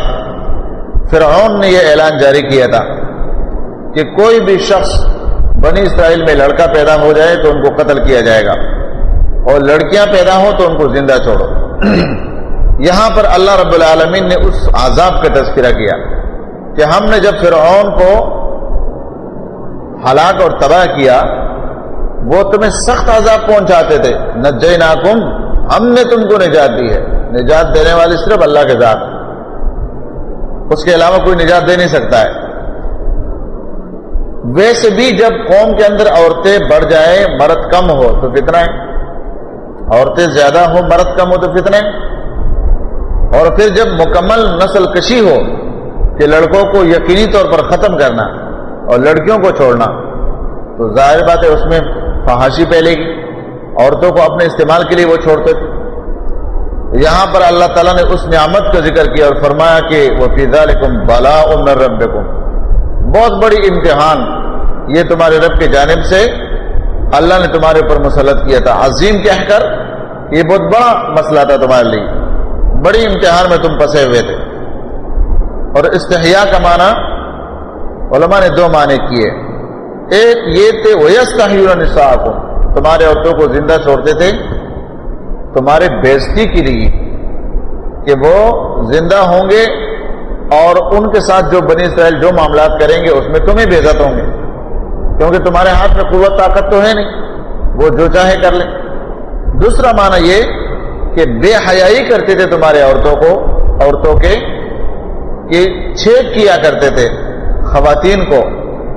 فرعون نے یہ اعلان جاری کیا تھا کہ کوئی بھی شخص بنی اسرائیل میں لڑکا پیدا ہو جائے تو ان کو قتل کیا جائے گا اور لڑکیاں پیدا ہوں تو ان کو زندہ چھوڑو۔ یہاں پر اللہ رب العالمین نے اس عذاب کا تذکرہ کیا کہ ہم نے جب فرعون کو ہلاک اور تباہ کیا، وہ تمہیں سخت عذاب پہنچاتے تھے۔ نجے ناکم ہم نے تم کو نجات دی ہے۔ نجات دینے والی صرف اللہ کے ذات۔ اس کے علاوہ کوئی نجات دے نہیں سکتا ہے۔ ویسے بھی جب قوم کے اندر عورتیں بڑھ جائیں، مرد کم ہو تو فتنہ ہے۔ عورتیں زیادہ ہو مرد کم ہو تو فتنہ ہے۔ اور پھر جب مکمل نسل کشی ہو کہ لڑکوں کو یقینی طور پر ختم کرنا اور لڑکیوں کو چھوڑنا، تو ظاہر بات ہے اس میں فحاشی پہلے گی۔ عورتوں کو اپنے استعمال کے لیے وہ چھوڑتے تھے۔ یہاں پر اللہ تعالیٰ نے اس نعمت کا ذکر کیا اور فرمایا کہ وہ فیضا بلا رب بہت بڑی امتحان یہ تمہارے رب کی جانب سے اللہ نے تمہارے اوپر مسلط کیا تھا۔ عظیم کہہ کر یہ بہت بڑا مسئلہ تھا تمہارے لیے۔ بڑی امتحان میں تم پسے ہوئے تھے۔ اور استحیا کا معنی علماء نے دو معنی کیے۔ ایک یہ تھے ویستا تمہارے عورتوں کو زندہ چھوڑتے تھے۔ تمہارے بیزتی کے لیے کہ وہ زندہ ہوں گے اور ان کے ساتھ جو بنی اسرائیل جو معاملات کریں گے، اس میں تمہیں بےزت ہوں گے۔ کیونکہ تمہارے ہاتھ میں قوت، طاقت تو ہے نہیں، وہ جو چاہے کر لیں۔ دوسرا معنی یہ کہ بے حیائی کرتے تھے تمہارے عورتوں کو، عورتوں کے، کہ چھید کیا کرتے تھے خواتین کو،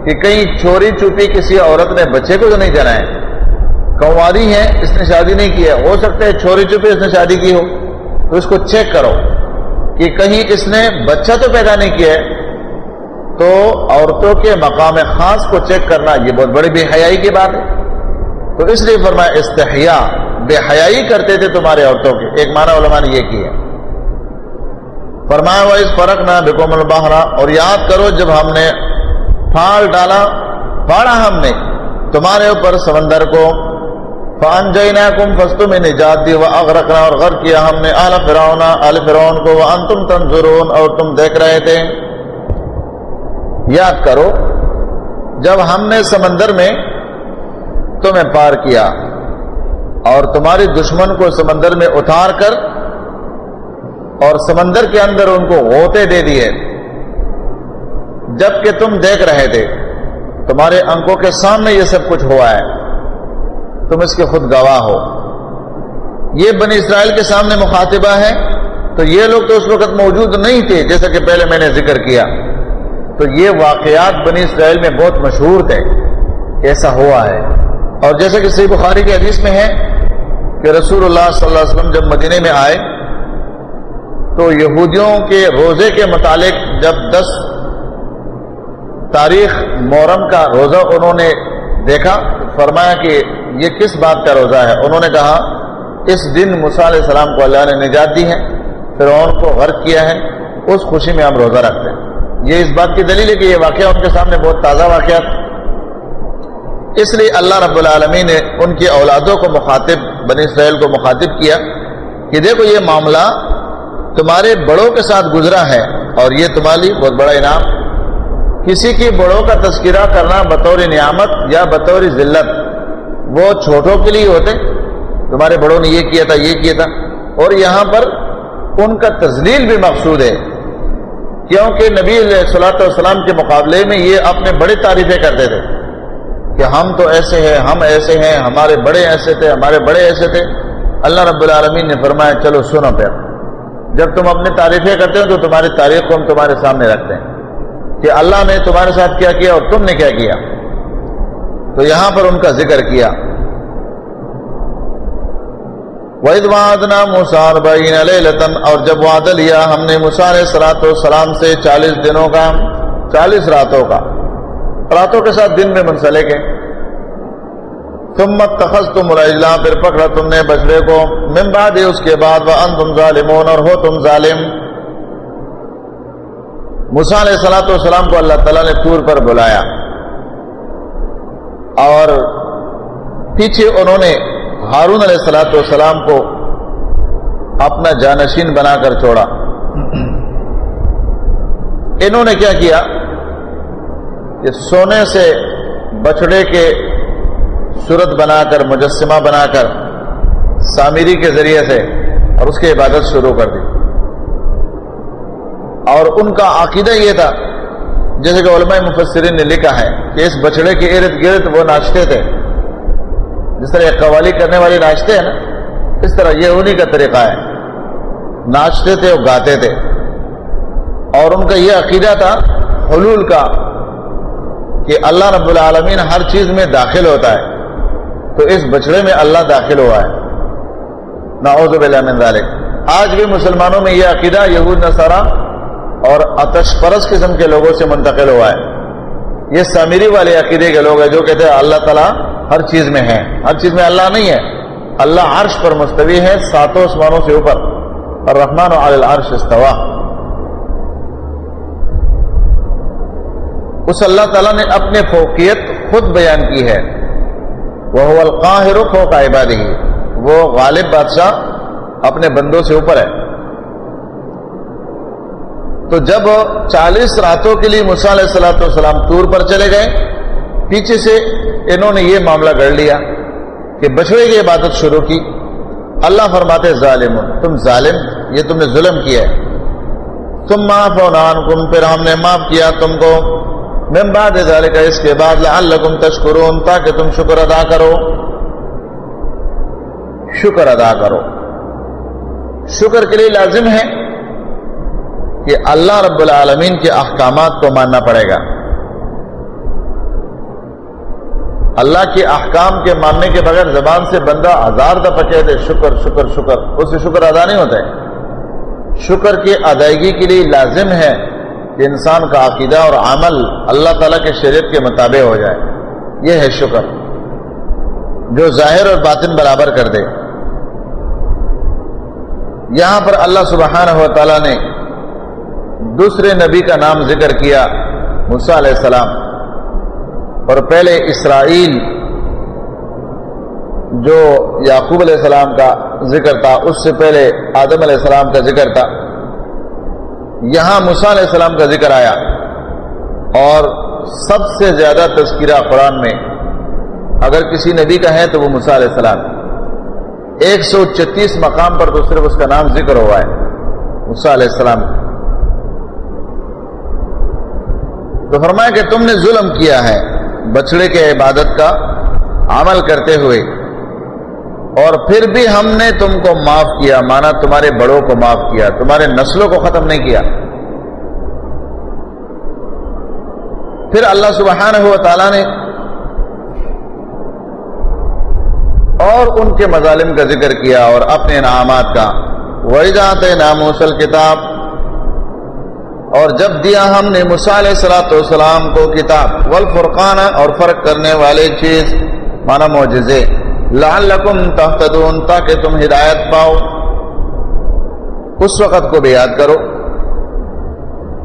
کہ کہیں چوری چوپی کسی عورت نے بچے کو تو نہیں جنائے۔ کنواری ہے اس نے شادی نہیں کی ہے۔ ہو سکتا ہے چوری چوپی اس نے شادی کی ہو۔ تو اس کو چیک کرو۔ کہ کہیں اس نے بچہ تو پیدا نہیں کیا ہے۔ تو عورتوں کے مقام خاص کو چیک کرنا، یہ بہت بڑی بے حیائی کی بات ہے۔ تو اس لیے فرمایا استحیا بے حیائی کرتے تھے تمہارے عورتوں کے۔ ایک معنی علماء نے یہ کیا۔ فرمایا ہوا اس فرق نہ بکوم البہرا اور یاد کرو، جب ہم نے پھاڑ ڈالا، پھاڑا ہم نے تمہارے اوپر سمندر کو۔ فان جینا کم فستو میں نجات دی وہ اگ رکھنا اور غر کیا ہم نے آل فرونا آل فرون کو وہ تم تنظرون، اور تم دیکھ رہے تھے۔ یاد کرو، جب ہم نے سمندر میں تمہیں پار کیا اور تمہاری دشمن کو سمندر میں اتار کر اور سمندر کے اندر ان کو ہوتے دے دیے۔ جبکہ تم دیکھ رہے تھے، تمہارے انکوں کے سامنے یہ سب کچھ ہوا ہے۔ تم اس کے خود گواہ ہو۔ یہ بنی اسرائیل کے سامنے مخاطبہ ہے۔ تو یہ لوگ تو اس وقت موجود نہیں تھے، جیسا کہ پہلے میں نے ذکر کیا۔ تو یہ واقعات بنی اسرائیل میں بہت مشہور تھے۔ ایسا ہوا ہے۔ اور جیسا کہ سی بخاری کے حدیث میں ہے کہ رسول اللہ صلی اللہ علیہ وسلم جب مدینے میں آئے تو یہودیوں کے روزے کے متعلق جب دس تاریخ محرم کا روزہ انہوں نے دیکھا، فرمایا کہ یہ کس بات کا روزہ ہے؟ انہوں نے کہا، اس دن علیہ السلام کو اللہ نے نجات دی ہے پھر کو غرق کیا ہے، اس خوشی میں ہم روزہ رکھتے ہیں۔ یہ اس بات کی دلیل ہے کہ یہ واقعہ ان کے سامنے بہت تازہ واقعہ تھا اس لیے اللہ رب العالمین نے ان کی اولادوں کو مخاطب، بنی اسرائیل کو مخاطب کیا کہ دیکھو یہ معاملہ تمہارے بڑوں کے ساتھ گزرا ہے اور یہ تمہاری بہت بڑا انعام۔ کسی کی بڑوں کا تذکرہ کرنا بطور نعمت یا بطور ذلت، وہ چھوٹوں کے لیے ہوتے۔ تمہارے بڑوں نے یہ کیا تھا، یہ کیا تھا۔ اور یہاں پر ان کا تزلیل بھی مقصود ہے۔ کیونکہ نبی علیہ والسلام کے مقابلے میں یہ اپنے بڑے تعریفیں کرتے تھے۔ کہ ہم تو ایسے ہیں، ہم ایسے ہیں، ہمارے بڑے ایسے تھے، ہمارے بڑے ایسے تھے۔ اللہ رب العالمین نے فرمایا، چلو سنو پھر۔ جب تم اپنی تعریفیں کرتے ہو تو تمہاری تاریخ کو ہم تمہارے سامنے رکھتے ہیں کہ اللہ نے تمہارے ساتھ کیا کیا اور تم نے کیا کیا۔ تو یہاں پر ان کا ذکر کیا۔ وید وادنا مسار بین لتن اور جب وعدہ لیا ہم نے مسار سلاط و سلام سے چالیس دنوں کا، چالیس راتوں کا۔ راتوں کے ساتھ دن میں منسلک ہے تم مت تخص تم پھر پکڑا تم نے بچڑے کو۔ من بعد اس کے بعد وہ ان تم ظالمون، اور ہو تم ظالم۔ علیہ سلاۃ والسلام کو اللہ تعالیٰ نے طور پر بلایا۔ اور پیچھے انہوں نے ہارون علیہ سلاۃ والسلام کو اپنا جانشین بنا کر چھوڑا۔ انہوں نے کیا کیا؟ کہ سونے سے بچڑے کے صورت بنا کر، مجسمہ بنا کر سامری کے ذریعے سے اور اس کی عبادت شروع کر دی۔ اور ان کا عقیدہ یہ تھا، جیسے کہ علماء مفسرین نے لکھا ہے، کہ اس بچڑے کے ارد گرد وہ ناچتے تھے۔ جس طرح قوالی کرنے والے ناچتے ہیں نا، اس طرح یہ انہی کا طریقہ ہے۔ ناچتے تھے اور گاتے تھے۔ اور ان کا یہ عقیدہ تھا، حلول کا۔ کہ اللہ رب العالمین ہر چیز میں داخل ہوتا ہے، تو اس بچڑے میں اللہ داخل ہوا ہے۔ نعوذ باللہ من ذالک آج بھی مسلمانوں میں یہ عقیدہ یہود، نصارہ اور آتش پرس قسم کے لوگوں سے منتقل ہوا ہے۔ یہ سامری والے عقیدے کے لوگ ہیں جو کہتے ہیں اللہ تعالیٰ ہر چیز میں ہے ہر چیز میں اللہ نہیں ہے۔ اللہ عرش پر مستوی ہے، ساتوں آسمانوں سے اوپر۔ اور رحمان العرش استوا اس اللہ تعالیٰ نے اپنے فوقیت خود بیان کی ہے۔ وہ القاہر فوق عبادی وہ غالب بادشاہ اپنے بندوں سے اوپر ہے۔ تو جب چالیس راتوں کے لیے علیہ السلاۃ والسلام ٹور پر چلے گئے، پیچھے سے انہوں نے یہ معاملہ گڑ لیا کہ بچڑے کی عبادت شروع کی۔ اللہ فرماتے ظالم تم ظالم، یہ تم نے ظلم کیا ہے۔ تم معاف ہو نان کم پھر ہم نے معاف کیا تم کو۔ بعد کا اس کے بعد لعلکم تشکرون، تاکہ تم شکر ادا کرو۔ شکر ادا کرو۔ شکر کے لیے لازم ہے کہ اللہ رب العالمین کے احکامات کو ماننا پڑے گا۔ اللہ کے احکام کے ماننے کے بغیر زبان سے بندہ ہزار دفعہ کہتے شکر شکر شکر، اس سے شکر ادا نہیں ہوتا ہے۔ شکر کی ادائیگی کے لیے لازم ہے کہ انسان کا عقیدہ اور عمل اللہ تعالیٰ کے شریعت کے مطابق ہو جائے۔ یہ ہے شکر۔ جو ظاہر اور باطن برابر کر دے۔ یہاں پر اللہ سبحانہ و تعالیٰ نے دوسرے نبی کا نام ذکر کیا مسا علیہ السلام۔ اور پہلے اسرائیل، جو یعقوب علیہ السلام کا ذکر تھا، اس سے پہلے آدم علیہ السلام کا ذکر تھا۔ یہاں مسا علیہ السلام کا ذکر آیا اور سب سے زیادہ تذکرہ قرآن میں اگر کسی نبی کا ہے تو وہ مسا علیہ السلام ایک سو چتیس مقام پر تو صرف اس کا نام ذکر ہوا ہے مسا علیہ السلام۔ تو فرمایا کہ تم نے ظلم کیا ہے بچڑے کے عبادت کا عمل کرتے ہوئے۔ اور پھر بھی ہم نے تم کو معاف کیا، مانا تمہارے بڑوں کو معاف کیا، تمہارے نسلوں کو ختم نہیں کیا۔ پھر اللہ سبحانہ ہوا تعالیٰ نے اور ان کے مظالم کا ذکر کیا اور اپنے انعامات کا۔ وہی ناموسل کتاب اور جب دیا ہم نے علیہ سلاۃ والسلام کو کتاب، والفرقان اور فرق کرنے والے چیز، مانا معجزے۔ لعلکم تحتدون تاکہ تم ہدایت پاؤ۔ اس وقت کو بھی یاد کرو،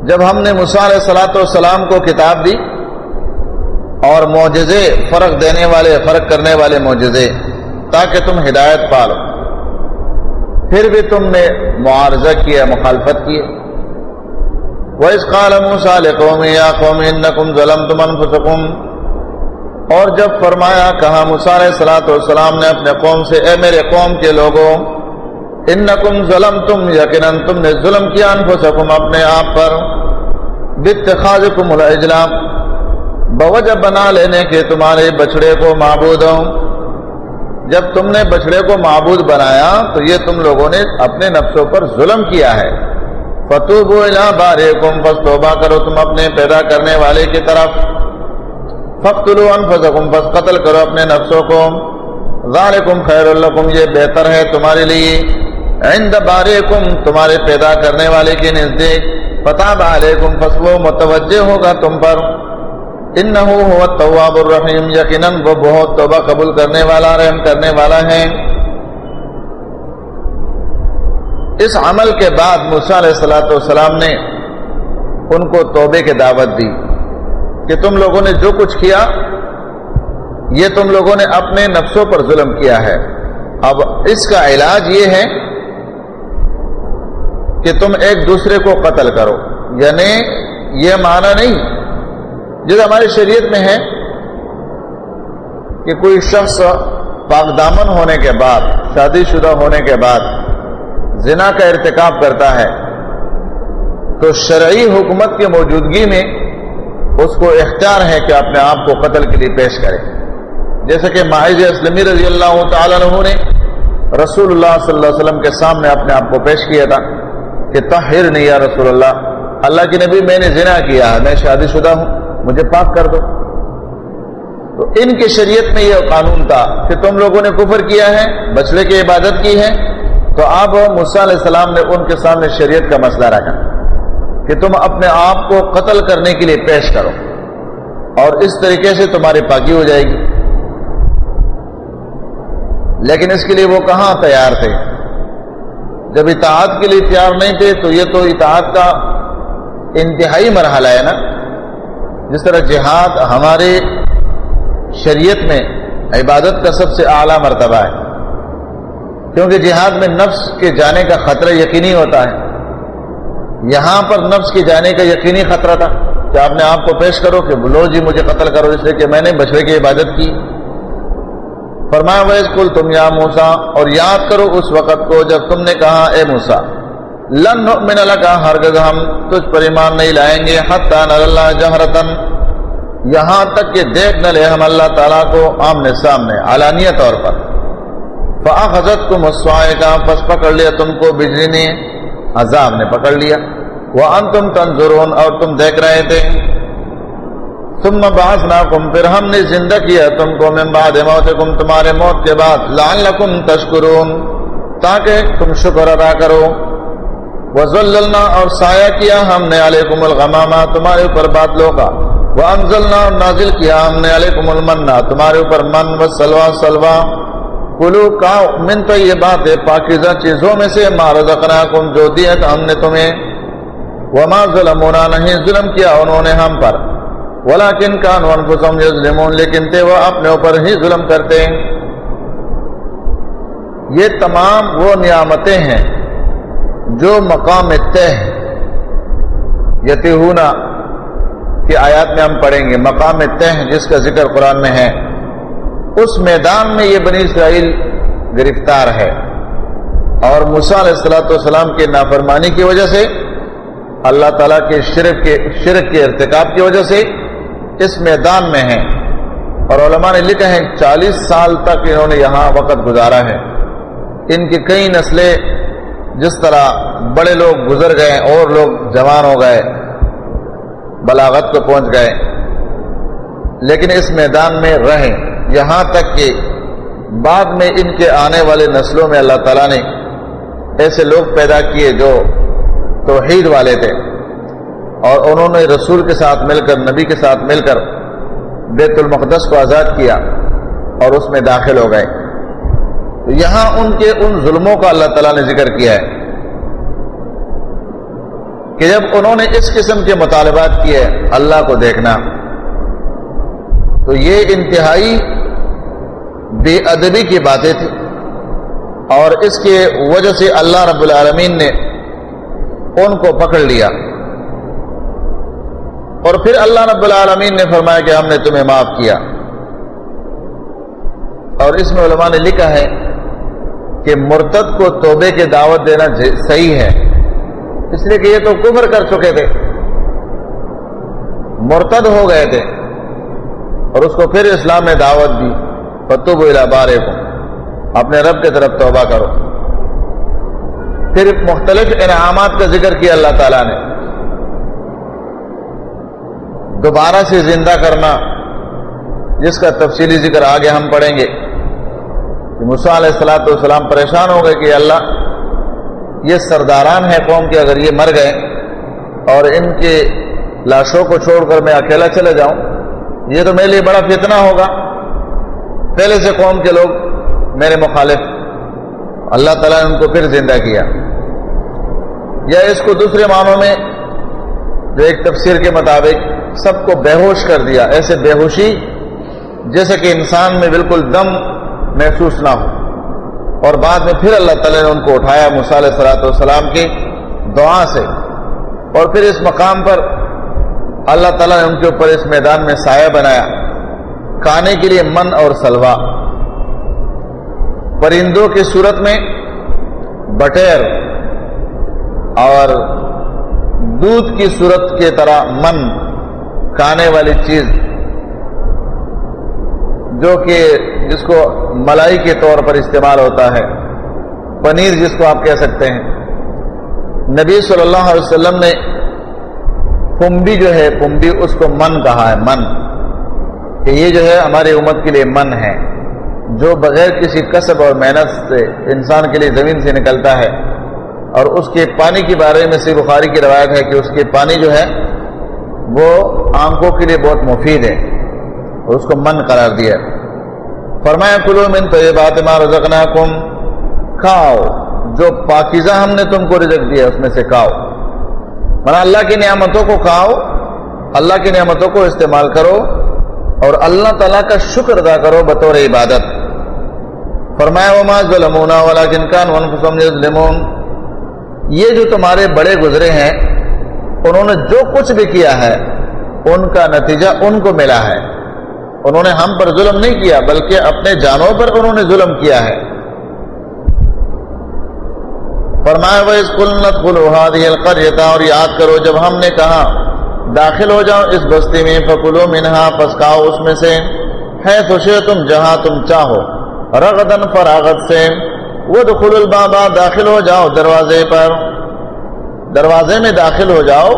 جب ہم نے علیہ سلاۃ والسلام کو کتاب دی اور معجزے فرق دینے والے، فرق کرنے والے معجزے، تاکہ تم ہدایت پالو پھر بھی تم نے معارضہ کیا، مخالفت کی۔ وَإِذْ قَالَ مُوسَى لِقَوْمِ يَا قَوْمِ إِنَّكُمْ ظَلَمْتُمْ أَنفُسَكُمْ اور جب فرمایا کہا ہاں موسیٰ علیہ الصلوۃ والسلام نے اپنے قوم سے، اے میرے قوم کے لوگوں، انکم ظلمتم، یقینا تم نے ظلم کیا انفسکم اپنے آپ پر، باتخاذکم العجلام بوجہ بنا لینے کے تمہارے بچڑے کو معبود ہوں۔ جب تم نے بچڑے کو معبود بنایا تو یہ تم لوگوں نے اپنے نفسوں پر ظلم کیا ہے۔ فتوبو الى بارکم پس توبہ کرو تم اپنے پیدا کرنے والے کی طرف۔ فقتلوا انفسکم پس قتل کرو اپنے نفسوں کو۔ ذالکم خیر لکم، یہ بہتر ہے تمہارے لیے۔ عند بارکم تمہارے پیدا کرنے والے کے نزدیک۔ فتاب علیکم پس وہ متوجہ ہوگا تم پر۔ انہو هو التواب الرحیم یقینا وہ بہت توبہ قبول کرنے والا، رحم کرنے والا ہے۔ اس عمل کے بعد موسیٰ علیہ السلاۃ والسلام نے ان کو توبے کے دعوت دی۔ کہ تم لوگوں نے جو کچھ کیا، یہ تم لوگوں نے اپنے نفسوں پر ظلم کیا ہے۔ اب اس کا علاج یہ ہے کہ تم ایک دوسرے کو قتل کرو۔ یعنی یہ معنی نہیں جیسے ہماری شریعت میں ہے کہ کوئی شخص پاک دامن ہونے کے بعد، شادی شدہ ہونے کے بعد زنا کا ارتکاب کرتا ہے تو شرعی حکومت کی موجودگی میں اس کو اختیار ہے کہ اپنے آپ کو قتل کے لیے پیش کرے۔ جیسے کہ ماہج اسلمی رضی اللہ تعالیٰ عنہ نے رسول اللہ صلی اللہ علیہ وسلم کے سامنے اپنے آپ کو پیش کیا تھا کہ طاہر نہیں یا رسول اللہ اللہ کی نبی میں نے زنا کیا ہے، میں شادی شدہ ہوں، مجھے پاک کر دو۔ تو ان کی شریعت میں یہ قانون تھا کہ تم لوگوں نے کفر کیا ہے بچڑے کی عبادت کی ہے۔ تو آپ علیہ السلام نے ان کے سامنے شریعت کا مسئلہ رکھا۔ کہ تم اپنے آپ کو قتل کرنے کے لیے پیش کرو اور اس طریقے سے تمہاری پاکی ہو جائے گی۔ لیکن اس کے لیے وہ کہاں تیار تھے؟ جب اطاعت کے لیے تیار نہیں تھے تو یہ تو اطاعت کا انتہائی مرحلہ ہے نا۔ جس طرح جہاد ہمارے شریعت میں عبادت کا سب سے اعلیٰ مرتبہ ہے۔ کیونکہ جہاد میں نفس کے جانے کا خطرہ یقینی ہوتا ہے۔ یہاں پر نفس کے جانے کا یقینی خطرہ تھا کہ آپ نے آپ کو پیش کرو کہ بولو جی مجھے قتل کرو، اس لیے کہ میں نے بچڑے کی عبادت کی۔ فرمایا ویس کل تم یا موسا اور یاد کرو اس وقت کو جب تم نے کہا، اے موسا لن من لگا ہرگز ہم تجھ پر ایمان نہیں لائیں گے، حتی نر اللہ جہرتن یہاں تک کہ دیکھ نہ لے ہم اللہ تعالیٰ کو آمنے سامنے، علانیہ طور پر۔ فاخذت کو مسوائے کا پس پکڑ لیا تم کو بجلی نے۔ عذاب نے پکڑ لیا۔ وہ ان تم تنظرون، اور تم دیکھ رہے تھے۔ تم باس نہ کم پھر ہم نے زندہ کیا تم کو من بعد موت کم تمہارے موت کے بعد۔ لال تشکرون، تاکہ تم شکر ادا کرو۔ وزلنا اور سایہ کیا ہم نے علیکم الغمامہ، تمہارے اوپر بادلوں کا۔ وہ انزلنا اور نازل کیا ہم نے علیکم المنا، تمہارے اوپر من و سلوا سلوا کلو کا من تو یہ بات ہے پاکیزہ چیزوں میں سے مارا زخرا کم جو دیا تھا ہم نے تمہیں۔ وما ظلم نہیں ظلم کیا انہوں نے ہم پر۔ ولا کن کا انفسم لیکن تھے وہ اپنے اوپر ہی ظلم کرتے یہ تمام وہ نعمتیں ہیں جو مقام طے یتیہونا کی آیات میں ہم پڑھیں گے۔ مقام طے جس کا ذکر قرآن میں ہے۔ اس میدان میں یہ بنی اسرائیل گرفتار ہے۔ اور علیہ السلاۃ والسلام کی نافرمانی کی وجہ سے، اللہ تعالیٰ کے شرک کے شرک کے ارتکاب کی وجہ سے اس میدان میں ہیں۔ اور علماء نے لکھا ہے، چالیس سال تک انہوں نے یہاں وقت گزارا ہے۔ ان کی کئی نسلیں جس طرح بڑے لوگ گزر گئے، اور لوگ جوان ہو گئے، بلاغت کو پہنچ گئے۔ لیکن اس میدان میں رہیں۔ یہاں تک کہ بعد میں ان کے آنے والے نسلوں میں اللہ تعالیٰ نے ایسے لوگ پیدا کیے جو توحید والے تھے۔ اور انہوں نے رسول کے ساتھ مل کر، نبی کے ساتھ مل کر بیت المقدس کو آزاد کیا اور اس میں داخل ہو گئے۔ یہاں ان کے ان ظلموں کا اللہ تعالیٰ نے ذکر کیا ہے۔ کہ جب انہوں نے اس قسم کے مطالبات کیے، اللہ کو دیکھنا۔ تو یہ انتہائی بے ادبی کی باتیں تھی اور اس کے وجہ سے اللہ رب العالمین نے ان کو پکڑ لیا اور پھر اللہ رب العالمین نے فرمایا کہ ہم نے تمہیں معاف کیا اور اس میں علماء نے لکھا ہے کہ مرتد کو توبے کی دعوت دینا صحیح ہے اس لیے کہ یہ تو کفر کر چکے تھے مرتد ہو گئے تھے اور اس کو پھر اسلام میں دعوت دی فتوب بارے کو اپنے رب کی طرف توبہ کرو۔ پھر مختلف انعامات کا ذکر کیا اللہ تعالیٰ نے۔ دوبارہ سے زندہ کرنا، جس کا تفصیلی ذکر آگے ہم پڑھیں گے۔ کہ علیہ السلاۃ والسلام پریشان ہو گئے کہ اللہ، یہ سرداران ہیں قوم کے، اگر یہ مر گئے اور ان کے لاشوں کو چھوڑ کر میں اکیلا چلے جاؤں یہ تو میرے لیے بڑا فتنہ ہوگا۔ پہلے سے قوم کے لوگ میرے مخالف۔ اللہ تعالیٰ نے ان کو پھر زندہ کیا۔ یا اس کو دوسرے معنوں میں جو ایک تفسیر کے مطابق سب کو بے ہوش کر دیا، ایسے بے ہوشی جیسے کہ انسان میں بالکل دم محسوس نہ ہو۔ اور بعد میں پھر اللہ تعالیٰ نے ان کو اٹھایا مثال صلاحت والسلام کی دعا سے۔ اور پھر اس مقام پر اللہ تعالیٰ نے ان کے اوپر اس میدان میں سایہ بنایا، کھانے کے لیے من اور سلوا۔ پرندوں کی صورت میں بٹیر اور دودھ کی صورت کی طرح من کھانے والی چیز، جو کہ جس کو ملائی کے طور پر استعمال ہوتا ہے۔ پنیر جس کو آپ کہہ سکتے ہیں۔ نبی صلی اللہ علیہ وسلم نے پمبی جو ہے، پمبی اس کو من کہا ہے، من۔ کہ یہ جو ہے ہماری امت کے لیے من ہے۔ جو بغیر کسی کسب اور محنت سے انسان کے لیے زمین سے نکلتا ہے۔ اور اس کے پانی کے بارے میں سی بخاری کی روایت ہے کہ اس کے پانی جو ہے، وہ آنکھوں کے لیے بہت مفید ہے۔ اور اس کو من قرار دیا فرمایا کلو من تو یہ بات کھاؤ۔ جو پاکیزہ ہم نے تم کو رزق دیا اس میں سے کھاؤ۔ منا اللہ کی نعمتوں کو کھاؤ، اللہ کی نعمتوں کو استعمال کرو اور اللہ تعالیٰ کا شکر ادا کرو بطور عبادت۔ فرمایا، وما ظلمونا ولكن كانوا انفسهم یہ جو تمہارے بڑے گزرے ہیں، انہوں نے جو کچھ بھی کیا ہے، ان کا نتیجہ ان کو ملا ہے۔ انہوں نے ہم پر ظلم نہیں کیا، بلکہ اپنے جانوں پر انہوں نے ظلم کیا ہے۔ فرمایا وہ اسکول اور یاد کرو، جب ہم نے کہا، داخل ہو جاؤ اس بستی میں فکلو منہا پسکاؤ اس میں سے، ہے خوشی تم جہاں تم چاہو. رغدن فراغت سے وہ دخل البابا داخل ہو جاؤ دروازے پر۔ دروازے میں داخل ہو جاؤ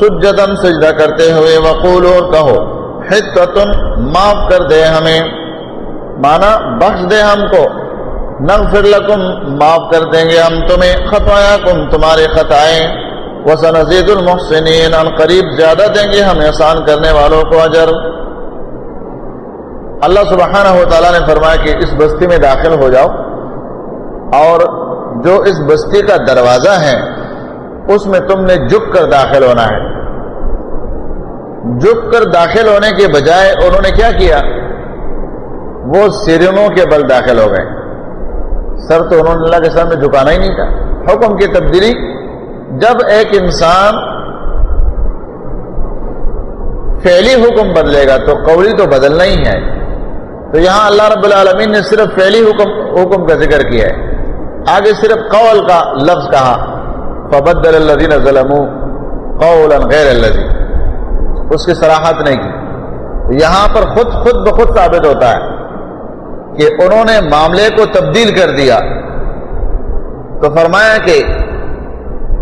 سجدن سجدہ کرتے ہوئے وقول اور کہو حتن معاف کر دے ہمیں مانا بخش دے ہم کو۔ نغفر لکم، معاف کر دیں گے ہم تمہیں۔ خطایا کم تمہارے خطائیں۔ وسن عزید المحسنین، ان قریب زیادہ دیں گے ہم احسان کرنے والوں کو اجر۔ اللہ سبحانہ و تعالیٰ نے فرمایا کہ اس بستی میں داخل ہو جاؤ۔ اور جو اس بستی کا دروازہ ہے، اس میں تم نے جھک کر داخل ہونا ہے۔ جھک کر داخل ہونے کے بجائے انہوں نے کیا کیا؟ وہ سیرنوں کے بل داخل ہو گئے۔ سر تو انہوں نے اللہ کے سامنے جھکانا ہی نہیں تھا۔ حکم کی تبدیلی، جب ایک انسان فعلی حکم بدلے گا تو قولی تو بدلنا ہی ہے۔ تو یہاں اللہ رب العالمین نے صرف فعلی حکم حکم کا ذکر کیا ہے۔ آگے صرف قول کا لفظ کہا، فبدل الذین ظلموا قولا غیر الذی اس کی صراحت نہیں کی۔ یہاں پر خود خود بخود ثابت ہوتا ہے۔ کہ انہوں نے معاملے کو تبدیل کر دیا تو فرمایا کہ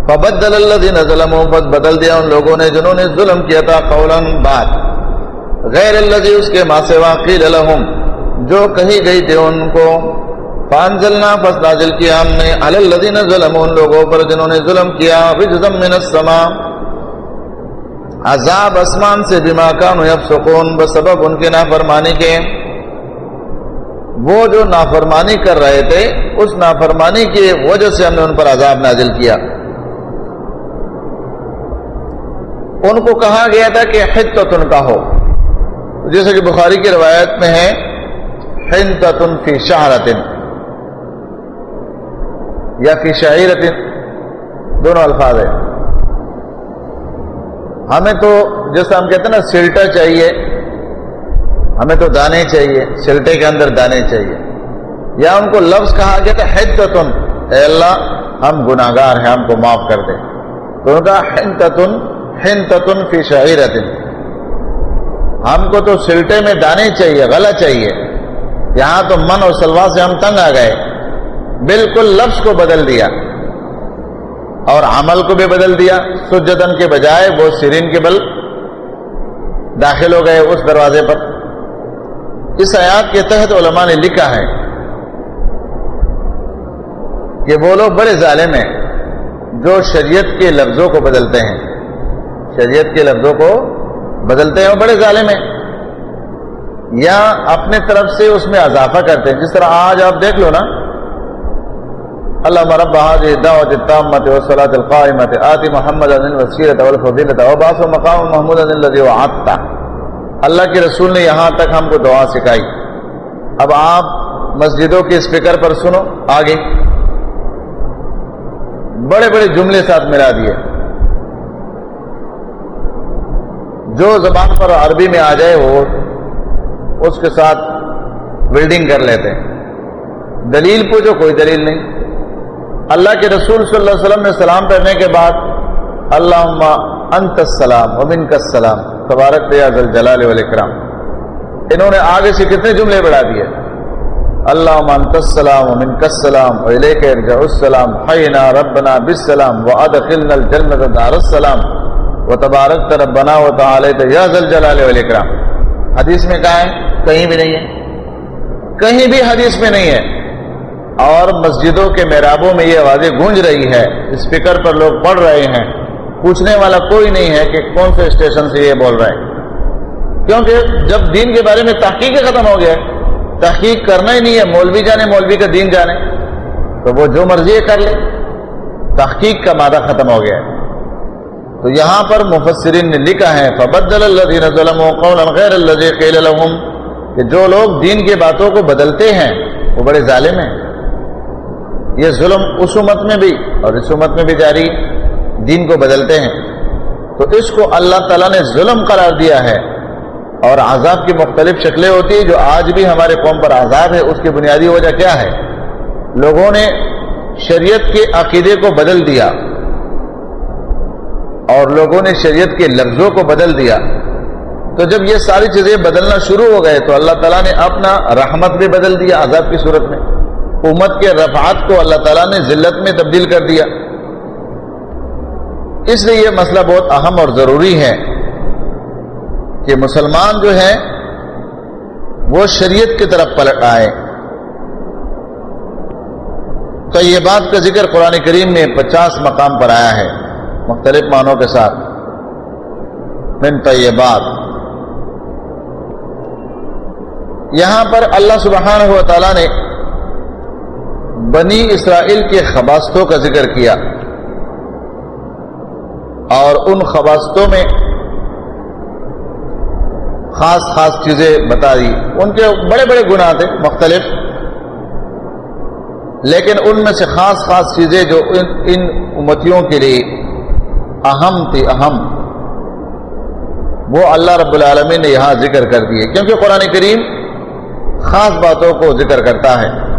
فبدل الذین ظلموا بس بدل دیا ان لوگوں نے جنہوں نے ظلم کیا تھا قولا بات غیر الذی اس کے ما سوا قیل لهم، جو کہی گئی تھی ان کو فانزلنا پس نازل کیا ہم نے۔ علی الذین ظلموا، ان لوگوں پر جنہوں نے ظلم کیا رجزم من السماء۔ عذاب اسمان سے بما کانوا یفسقون بسبب ان کے نافرمانی کے۔ وہ جو نافرمانی کر رہے تھے، اس نافرمانی کی وجہ سے ہم نے ان پر عذاب نازل کیا۔ ان کو کہا گیا تھا کہ حتتن کا ہو۔ جیسے کہ بخاری کی روایت میں ہے حنتتن فی شہرتن یا فی شعیرتن دونوں الفاظ ہیں۔ ہمیں تو جیسا ہم کہتے ہیں نا سلٹا چاہیے۔ ہمیں تو دانے چاہیے، سلٹے کے اندر دانے چاہیے۔ یا ان کو لفظ کہا گیا تھا حدتن اے اللہ، ہم گناگار ہیں، ہم کو معاف کر دیں تو ان کا حنتتن حنتتن فی شعیرتن۔ ہم کو تو سلٹے میں دانے چاہیے، غلہ چاہیے۔ یہاں تو من اور سلوا سے ہم تنگ آ گئے۔ بالکل لفظ کو بدل دیا۔ اور عمل کو بھی بدل دیا۔ سجدن کے بجائے وہ سرین کے بل داخل ہو گئے اس دروازے پر۔ اس آیات کے تحت علماء نے لکھا ہے کہ وہ لوگ بڑے ظالم ہیں جو شریعت کے لفظوں کو بدلتے ہیں۔ شریعت کے لفظوں کو بدلتے ہیں وہ بڑے ظالم ہیں۔ یا اپنے طرف سے اس میں اضافہ کرتے ہیں۔ جس طرح آج آپ دیکھ لو نا۔ اللہ مرب دعوت التامت والصلاة القائمت آتی محمد الوسیلت والفضیلت وباس مقام محمود الذي اللہ کے رسول نے یہاں تک ہم کو دعا سکھائی۔ اب آپ مسجدوں کے اسپیکر پر سنو، آگے۔ بڑے بڑے جملے ساتھ ملا دیے۔ جو زبان پر عربی میں آ جائے وہ اس کے ساتھ بلڈنگ کر لیتے ہیں۔ دلیل پوچھو، کوئی دلیل نہیں۔ اللہ کے رسول صلی اللہ علیہ وسلم نے سلام پڑھنے کے بعد اللہ انت السلام ومن کا السلام۔ تبارک جلال والاکرام انہوں نے آگے سے کتنے جملے بڑھا دیے؟ اللہ منت السلام من کسلام السلام، حینا ربنا بالسلام وادخلنا الجنت دار السلام۔ وتبارک ربنا وتعالی یا ذل جلال والاکرام حدیث میں کہا ہے، کہیں بھی نہیں ہے۔ کہیں بھی حدیث میں نہیں ہے۔ اور مسجدوں کے میرابوں میں یہ آوازیں گونج رہی ہے اسپیکر پر لوگ پڑھ رہے ہیں۔ پوچھنے والا کوئی نہیں ہے کہ کون سے اسٹیشن سے یہ بول رہے ہیں کیونکہ جب دین کے بارے میں تحقیق ختم ہو گیا تحقیق کرنا ہی نہیں ہے، مولوی جانے، مولوی کا دین جانے۔ تو وہ جو مرضی کر لے۔ تحقیق کا مادہ ختم ہو گیا ہے۔ تو یہاں پر مفسرین نے لکھا ہے، فبدل غیر کہ جو لوگ دین کی باتوں کو بدلتے ہیں، وہ بڑے ظالم ہیں۔ یہ ظلم اس امت میں بھی اور اس امت میں بھی جاری دین کو بدلتے ہیں۔ تو اس کو اللہ تعالیٰ نے ظلم قرار دیا ہے۔ اور عذاب کی مختلف شکلیں ہوتی ہیں جو آج بھی ہمارے قوم پر عذاب ہے، اس کی بنیادی وجہ کیا ہے؟ لوگوں نے شریعت کے عقیدے کو بدل دیا۔ اور لوگوں نے شریعت کے لفظوں کو بدل دیا۔ تو جب یہ ساری چیزیں بدلنا شروع ہو گئے، تو اللہ تعالیٰ نے اپنا رحمت بھی بدل دیا عذاب کی صورت میں۔ امت کے رفعات کو اللہ تعالیٰ نے ذلت میں تبدیل کر دیا۔ اس لیے یہ مسئلہ بہت اہم اور ضروری ہے کہ مسلمان جو ہے وہ شریعت کی طرف پلٹ آئے۔ تو یہ بات کا ذکر قرآن کریم میں پچاس مقام پر آیا ہے، مختلف معنوں کے ساتھ۔ من طیبات۔ یہاں پر اللہ سبحانہ و تعالیٰ نے بنی اسرائیل کے خباستوں کا ذکر کیا۔ اور ان خباستوں میں خاص خاص چیزیں بتا دی۔ ان کے بڑے بڑے گناہ تھے، مختلف۔ لیکن ان میں سے خاص خاص چیزیں جو ان ان امتیوں کے لیے اہم تھی، اہم۔ وہ اللہ رب العالمین نے یہاں ذکر کر دیے۔ کیونکہ قرآن کریم خاص باتوں کو ذکر کرتا ہے۔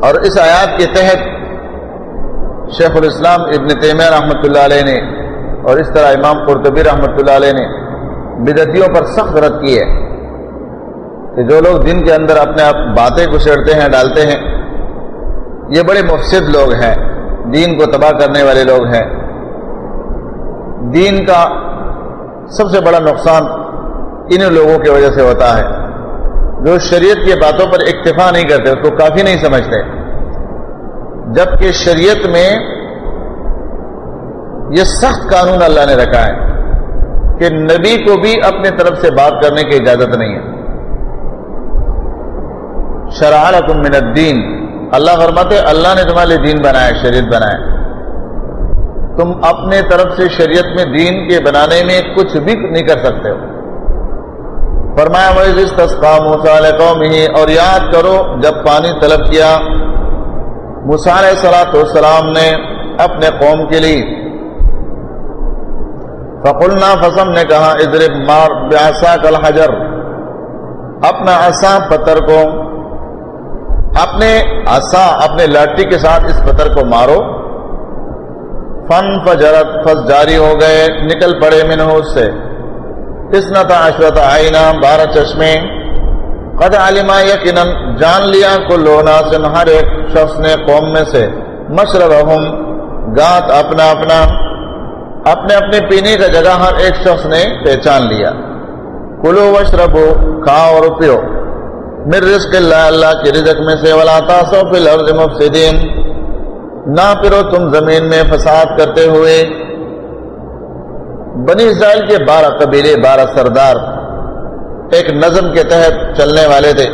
اور اس آیات کے تحت شیخ الاسلام ابن تیمیہ رحمۃ اللہ علیہ نے اور اس طرح امام قرطبی رحمۃ اللہ علیہ نے بدتیوں پر سخت رد کی ہے کہ جو لوگ دن کے اندر اپنے آپ باتیں کچیڑتے ہیں، ڈالتے ہیں، یہ بڑے مفسد لوگ ہیں، دین کو تباہ کرنے والے لوگ ہیں۔ دین کا سب سے بڑا نقصان ان لوگوں کی وجہ سے ہوتا ہے۔ جو شریعت کی باتوں پر اکتفا نہیں کرتے، اس کو کافی نہیں سمجھتے۔ جبکہ شریعت میں یہ سخت قانون اللہ نے رکھا ہے کہ نبی کو بھی اپنے طرف سے بات کرنے کی اجازت نہیں ہے۔ شرح من الدین۔ اللہ فرماتے اللہ نے تمہارے دین بنایا، شریعت بنایا۔ تم اپنے طرف سے شریعت میں دین کے بنانے میں کچھ بھی نہیں کر سکتے ہو۔ فرمایا قوم ہی اور یاد کرو، جب پانی طلب کیا مسال سلاۃ السلام نے اپنے قوم کے لیے فقلنا فسم نے کہا ادھر مار بیاسا کل حجر اپنا آسا پتھر کو، اپنے آسا اپنے لاٹھی کے ساتھ اس پتھر کو مارو۔ فن فجرت، فس جاری ہو گئے، نکل پڑے منہوس سے۔ اس نہ تھا اشرت آئینہ بارہ چشمے۔ قد عالما یقیناً، جان لیا کو لونا سن ہر ایک شخص نے قوم میں سے۔ مشرب گات اپنا اپنا، اپنے اپنے پینے کا جگہ ہر ایک شخص نے پہچان لیا۔ کلو وشربو کھاؤ اور پیو۔ مر رزق اللہ اللہ کی رزق میں سے۔ ولا تاسو فی الارض مفسدین۔ نہ پھرو تم زمین میں فساد کرتے ہوئے۔ بنی اسرائیل کے بارہ قبیلے، بارہ سردار۔ ایک نظم کے تحت چلنے والے تھے۔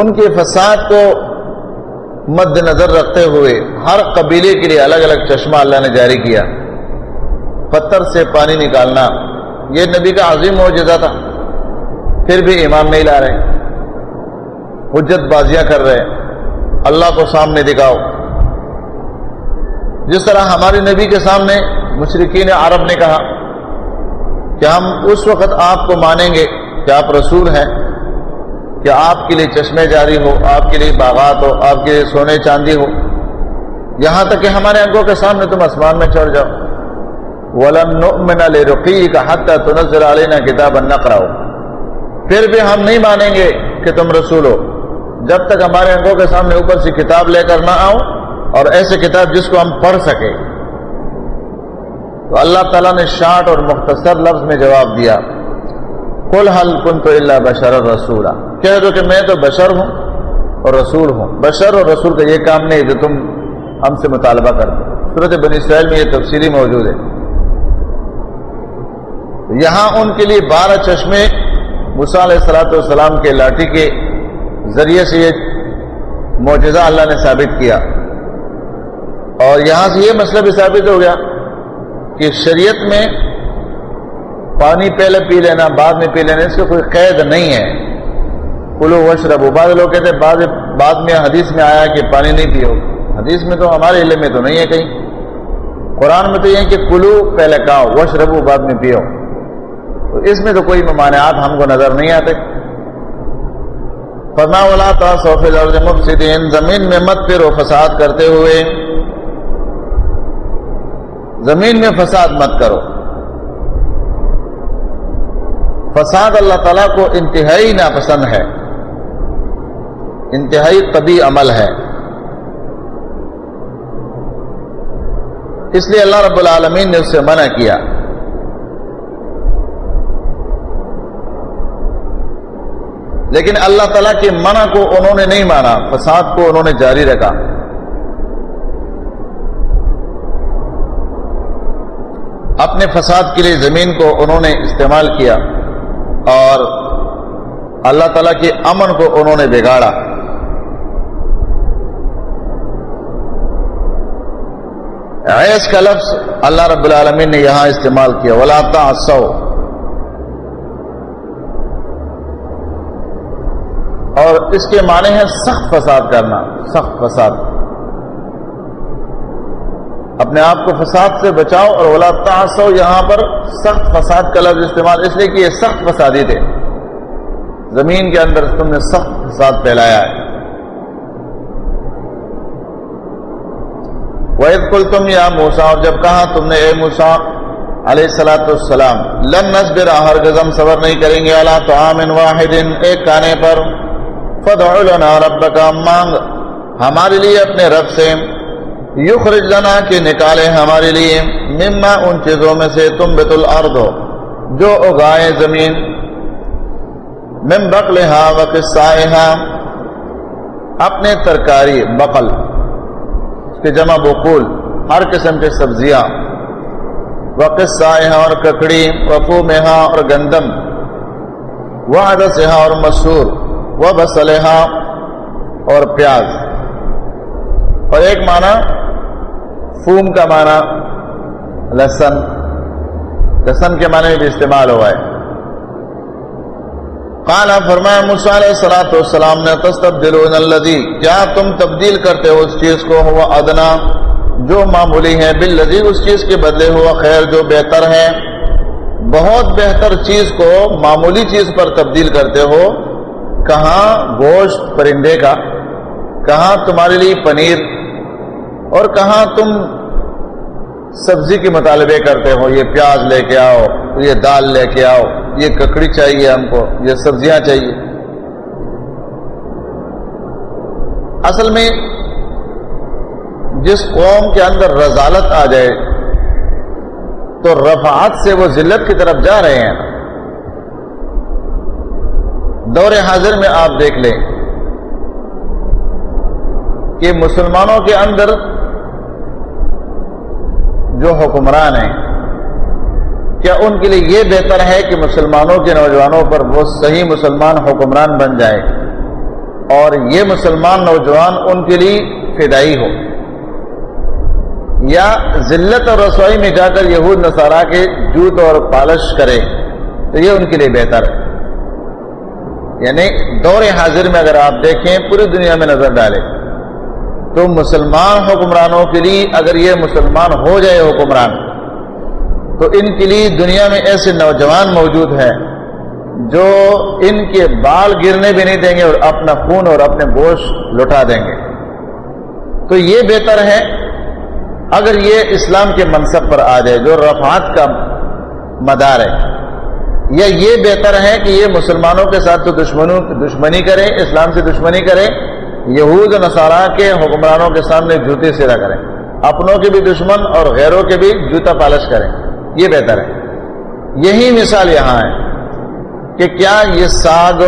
ان کے فساد کو مد نظر رکھتے ہوئے ہر قبیلے کے لیے الگ الگ چشمہ اللہ نے جاری کیا۔ پتھر سے پانی نکالنا، یہ نبی کا عظیم معجزہ تھا۔ پھر بھی ایمان نہیں لا رہے۔ حجت بازیاں کر رہے۔ اللہ کو سامنے دکھاؤ۔ جس طرح ہمارے نبی کے سامنے مشرقین عرب نے کہا کہ ہم اس وقت آپ کو مانیں گے کہ آپ رسول ہیں، کہ آپ کے لیے چشمے جاری ہو، آپ کے لیے باغات ہو، آپ کے لیے سونے چاندی ہو۔ یہاں تک کہ ہمارے انگوں کے سامنے تم آسمان میں چڑھ جاؤ۔ ولن نؤمن لرقی کا حتی تنزل علینا کتاب نقرأ پھر بھی ہم نہیں مانیں گے کہ تم رسول ہو۔ جب تک ہمارے انگوں کے سامنے اوپر سے کتاب لے کر نہ آؤ اور ایسے کتاب جس کو ہم پڑھ سکیں۔ تو اللہ تعالیٰ نے شارٹ اور مختصر لفظ میں جواب دیا کل حل کن تو اللہ بشر رسول کہہ دو کہ میں تو بشر ہوں اور رسول ہوں۔ بشر اور رسول کا یہ کام نہیں جو تم ہم سے مطالبہ کر دو صورت بنی اسرائیل میں یہ تفصیلی موجود ہے۔ یہاں ان کے لیے بارہ چشمے علیہ السلاۃ والسلام کے لاٹھی کے ذریعے سے یہ معجزہ اللہ نے ثابت کیا۔ اور یہاں سے یہ مسئلہ بھی ثابت ہو گیا۔ کہ شریعت میں پانی پہلے پی لینا، بعد میں پی لینا، اس کا کوئی قید نہیں ہے۔ کلو وش ربو بعض لوگ کہتے ہیں بعد بعد میں حدیث میں آیا کہ پانی نہیں پیو۔ حدیث میں تو ہمارے علم میں تو نہیں ہے کہیں۔ قرآن میں تو یہ کہ کلو پہلے کہو وش ربو بعد میں پیو۔ تو اس میں تو کوئی ممانعات ہم کو نظر نہیں آتے۔ فرما والا تھا سوفل مفسدین زمین میں مت پھر فساد کرتے ہوئے۔ زمین میں فساد مت کرو۔ فساد اللہ تعالیٰ کو انتہائی ناپسند ہے۔ انتہائی طبی عمل ہے۔ اس لیے اللہ رب العالمین نے اس سے منع کیا۔ لیکن اللہ تعالیٰ کے منع کو انہوں نے نہیں مانا، فساد کو انہوں نے جاری رکھا۔ اپنے فساد کے لیے زمین کو انہوں نے استعمال کیا اور اللہ تعالیٰ کے امن کو انہوں نے بگاڑا۔ ایس کا لفظ اللہ رب العالمین نے یہاں استعمال کیا۔ ولاتا سو اور اس کے معنی ہے سخت فساد کرنا، سخت فساد۔ اپنے آپ کو فساد سے بچاؤ اور اولا تعصو یہاں پر سخت فساد کا لفظ استعمال اس لیے کہ یہ سخت فسادی تھے۔ زمین کے اندر تم نے سخت فساد پھیلایا ہے۔ وید کل تم یا موسا اور جب کہا تم نے، اے موسا علیہ السلاۃ السلام لن نصبر ہر گزم صبر نہیں کریں گے اللہ تو عامن واحد، ایک کانے پر۔ فدع لنا ربک مانگ، ہمارے لیے اپنے رب سے۔ یخرج لنا کہ نکالے ہمارے لیے مما ان چیزوں میں سے تم بیت الارض جو اگائے زمین۔ من بقلہا و قصائہا، اپنے ترکاری بقل، اس کے جمع بقول، ہر قسم کے سبزیاں۔ و قصائہا اور ککڑی وفومہا اور گندم۔ وعدسہا اور مسور۔ و بسلہا اور پیاز۔ اور ایک معنی فوم کا معنی لہسن لہسن کے معنی میں بھی استعمال ہوا ہے۔ کالا فرمایا علیہ سلاۃ والسلام نے، تستبدلون الذی، کیا تم تبدیل کرتے ہو اس چیز کو؟ ہوا ادنا، جو معمولی ہے بالذی، اس چیز کے بدلے ہوا خیر، جو بہتر ہے بہت بہتر چیز کو معمولی چیز پر تبدیل کرتے ہو۔ کہاں؟ گوشت پرندے کا۔ کہاں؟ تمہارے لیے پنیر۔ اور کہاں تم سبزی کے مطالبے کرتے ہو؟ یہ پیاز لے کے آؤ، یہ دال لے کے آؤ، یہ ککڑی چاہیے ہم کو، یہ سبزیاں چاہیے۔ اصل میں جس قوم کے اندر رضالت آ جائے، تو رفعات سے وہ ذلت کی طرف جا رہے ہیں۔ دور حاضر میں آپ دیکھ لیں کہ مسلمانوں کے اندر جو حکمران ہیں، کیا ان کے لیے یہ بہتر ہے کہ مسلمانوں کے نوجوانوں پر وہ صحیح مسلمان حکمران بن جائے اور یہ مسلمان نوجوان ان کے لیے فدائی ہو؟ یا ذلت اور رسوائی میں جا کر یہود نصارہ کے جوت اور پالش کرے تو یہ ان کے لیے بہتر ہے۔ یعنی دور حاضر میں اگر آپ دیکھیں، پوری دنیا میں نظر ڈالیں۔ تو مسلمان حکمرانوں کے لیے اگر یہ مسلمان ہو جائے حکمران، تو ان کے لیے دنیا میں ایسے نوجوان موجود ہیں جو ان کے بال گرنے بھی نہیں دیں گے اور اپنا خون اور اپنے گوشت لٹا دیں گے۔ تو یہ بہتر ہے اگر یہ اسلام کے منصب پر آ جائے، جو رفعات کا مدار ہے۔ یا یہ بہتر ہے کہ یہ مسلمانوں کے ساتھ تو دشمنوں، دشمنی کرے اسلام سے دشمنی کرے یہود نصارہ کے حکمرانوں کے سامنے جوتے سیرا کریں، اپنوں کے بھی دشمن اور غیروں کے بھی جوتا پالش کریں۔ یہ بہتر ہے۔ یہی مثال یہاں ہے کہ کیا یہ ساگ،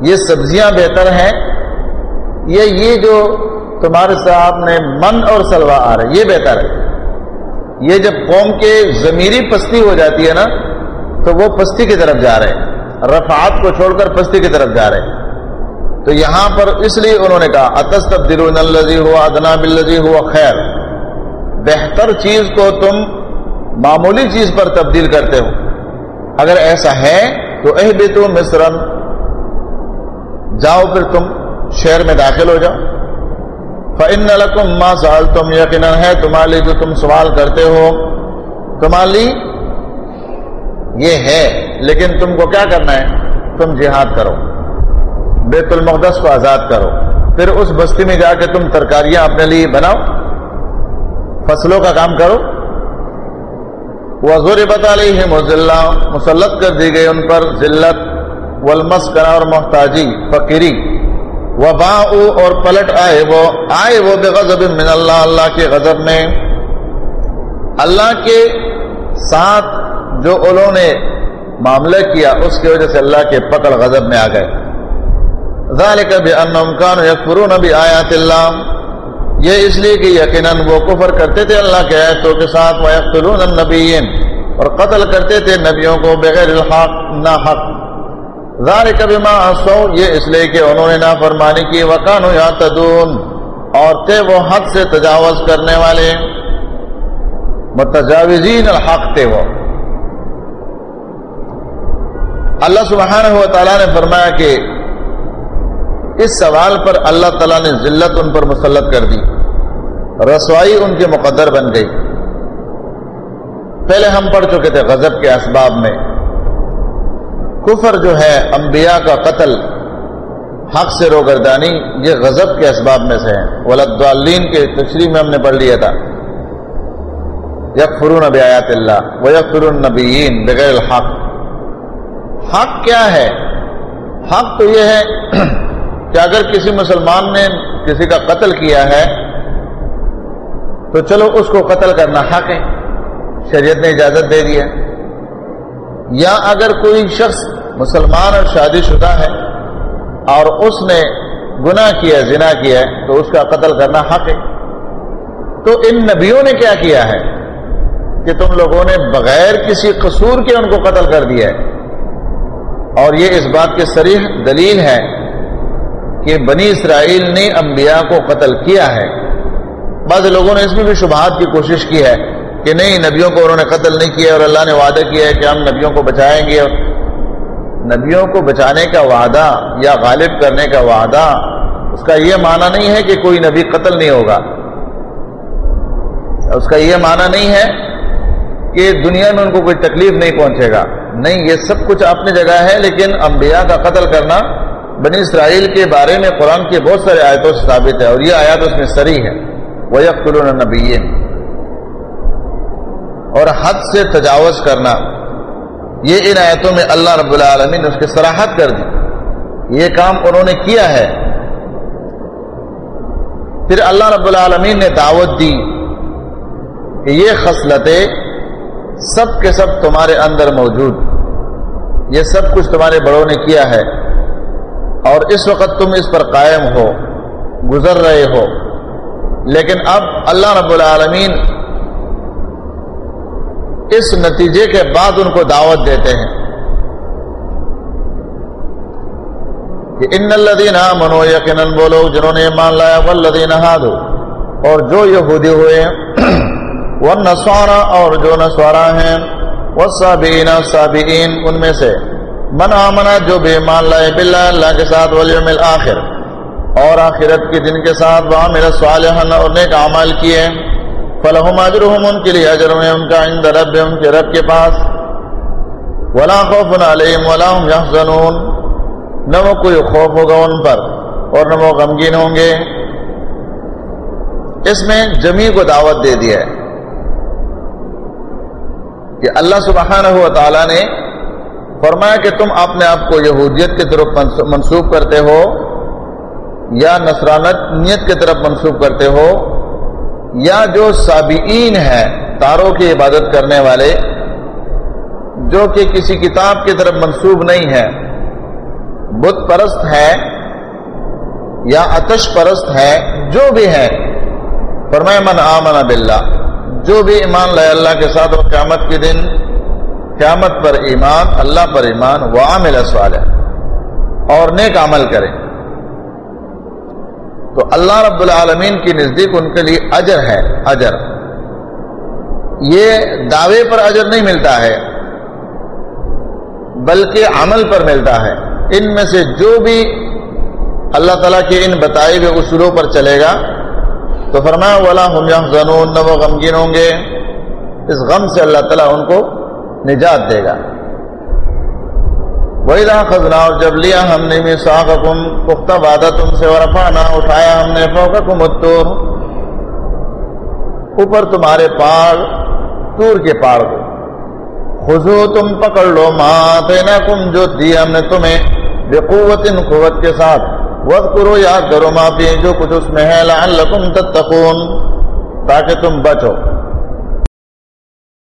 یہ سبزیاں بہتر ہیں؟ یا یہ جو تمہارے سامنے من اور سلوا آ رہا یہ بہتر ہے۔ یہ جب قوم کے ضمیری پستی ہو جاتی ہے نا، تو وہ پستی کی طرف جا رہے ہیں۔ رفعات کو چھوڑ کر پستی کی طرف جا رہے ہیں۔ تو یہاں پر اس لیے انہوں نے کہا اتس تبدیل ہوا ادنا بلزی ہوا خیر بہتر چیز کو تم معمولی چیز پر تبدیل کرتے ہو۔ اگر ایسا ہے تو اہ بھی تو مصرن جاؤ پھر تم شہر میں داخل ہو جاؤ۔ فن لکم ما سال تم یقیناً ہے تمہاری جو تم سوال کرتے ہو تمہاری یہ ہے، لیکن تم کو کیا کرنا ہے؟ تم جہاد کرو۔ بیت المقدس کو آزاد کرو۔ پھر اس بستی میں جا کے تم ترکاریاں اپنے لیے بناؤ۔ فصلوں کا کام کرو۔ وہ بتا لی ہے مسلط کر دی گئی ان پر ذلت ولمس کرا اور محتاجی، فقیری۔ وہ با اور پلٹ آئے وہ آئے وہ بے غضب من اللہ اللہ کے غضب میں۔ اللہ کے ساتھ جو انہوں نے معاملہ کیا، اس کی وجہ سے اللہ کے پکڑ غضب میں آ گئے۔ ذالک بانہم کانوا یکفرون بآیات اللہ۔ یہ اس لیے کہ یقیناً وہ کفر کرتے تھے اللہ کے آیتوں کے ساتھ ویقتلون النبیین۔ اور قتل کرتے تھے نبیوں کو بغیر الحق نہ حق ذالک بما عصوا، یہ اس لیے کہ انہوں نے نافرمانی کی وکانوا یعتدون۔ اور تھے وہ حد سے تجاوز کرنے والے۔ متجاوزین الحق تھے وہ۔ اللہ سبحانہ و تعالیٰ نے فرمایا کہ اس سوال پر اللہ تعالیٰ نے ذلت ان پر مسلط کر دی۔ رسوائی ان کے مقدر بن گئی۔ پہلے ہم پڑھ چکے تھے غضب کے اسباب میں۔ کفر جو ہے، انبیاء کا قتل، حق سے روگردانی، یہ غضب کے اسباب میں سے ہیں۔ ولدالین کے تشریح میں ہم نے پڑھ لیا تھا۔ یک فرون نبی آیات اللہ وہ یک فرون نبیین بغیر الحق۔ حق کیا ہے؟ حق تو یہ ہے کہ اگر کسی مسلمان نے کسی کا قتل کیا ہے، تو چلو اس کو قتل کرنا حق ہے، شریعت نے اجازت دے دیا یا اگر کوئی شخص مسلمان اور شادی شدہ ہے اور اس نے گناہ کیا، زنا کیا ہے، تو اس کا قتل کرنا حق ہے۔ تو ان نبیوں نے کیا کیا ہے؟ کہ تم لوگوں نے بغیر کسی قصور کے ان کو قتل کر دیا ہے۔ اور یہ اس بات کے سریح دلیل ہے کہ بنی اسرائیل نے انبیاء کو قتل کیا ہے۔ بعض لوگوں نے اس میں بھی شبہات کی کوشش کی ہے کہ نہیں، نبیوں کو انہوں نے قتل نہیں کیا اور اللہ نے وعدہ کیا ہے کہ ہم نبیوں کو بچائیں گے۔ اور نبیوں کو بچانے کا وعدہ یا غالب کرنے کا وعدہ، اس کا یہ معنی نہیں ہے کہ کوئی نبی قتل نہیں ہوگا۔ اس کا یہ معنی نہیں ہے کہ دنیا میں ان کو کوئی تکلیف نہیں پہنچے گا۔ نہیں، یہ سب کچھ اپنی جگہ ہے، لیکن انبیاء کا قتل کرنا بنی اسرائیل کے بارے میں قرآن کے بہت سارے آیتوں سے ثابت ہے اور یہ آیات اس میں سری ہے وہ یقین اور حد سے تجاوز کرنا۔ یہ ان آیتوں میں اللہ رب العالمین نے اس کی سراحت کر دی۔ یہ کام انہوں نے کیا ہے۔ پھر اللہ رب العالمین نے دعوت دی کہ یہ خصلتیں سب کے سب تمہارے اندر موجود۔ یہ سب کچھ تمہارے بڑوں نے کیا ہے۔ اور اس وقت تم اس پر قائم ہو، گزر رہے ہو۔ لیکن اب اللہ رب العالمین اس نتیجے کے بعد ان کو دعوت دیتے ہیں۔ کہ ان الدین منو یقین بولو، جنہوں نے مان لایا ولدین ہادو اور جو یہودی ہوئے وہ نسوارا اور جو نسوارا ہیں، والصابئین، صابئین، ان میں سے۔ من آمنا جو بے مان لائے باللہ اللہ کے ساتھ والیوم الاخر، اور آخرت کے دن کے ساتھ وہاں میرا صالحن اور نیک عمل کیے۔ فلہم اجرہم، ان کے لیے اجر میں ان کا عند رب ان کے رب کے پاس۔ ولا خوف علیہم ولا هم يحزنون نہ وہ کوئی خوف ہوگا ان پر، اور نہ وہ غمگین ہوں گے۔ اس میں جمی کو دعوت دے دیا ہے کہ اللہ سبحانہ و تعالیٰ نے فرمایا کہ تم اپنے آپ کو یہودیت کی طرف منسوخ کرتے ہو یا نصرانیت کی طرف منسوخ کرتے ہو یا جو سابعین ہے تاروں کی عبادت کرنے والے، جو کہ کسی کتاب کی طرف منسوب نہیں ہے بت پرست ہے یا اتش پرست ہے جو بھی ہے فرمائے من آمن باللہ، جو بھی ایمان لائے اللہ کے ساتھ اور قیامت کے دن قیامت پر ایمان، اللہ پر ایمان وہ عامل صالح، اور نیک عمل کرے۔ تو اللہ رب العالمین کی نزدیک ان کے لیے اجر ہے، اجر۔ یہ دعوے پر اجر نہیں ملتا ہے، بلکہ عمل پر ملتا ہے۔ ان میں سے جو بھی اللہ تعالیٰ کے ان بتائے ہوئے اصولوں پر چلے گا، تو فرمایا والا ہم زنون نہ وہ غمگین ہوں گے۔ اس غم سے اللہ تعالیٰ ان کو نجات دے گا۔ وہی رہا خزنا اور جب لیا ہم نے بھی حکم پختہ بادہ تم سے ورفانا اٹھایا ہم نے فوق متور اوپر تمہارے پاڑ، تور کے پاڑ کو۔ خزو تم پکڑ لو ماں تینا کم جو دی ہم نے تمہیں بے قوت قوت کے ساتھ۔ وقت کرو یاد کرو معافی جو کچھ اس میں ہے، لعلکم تتقون، تاکہ تم بچو۔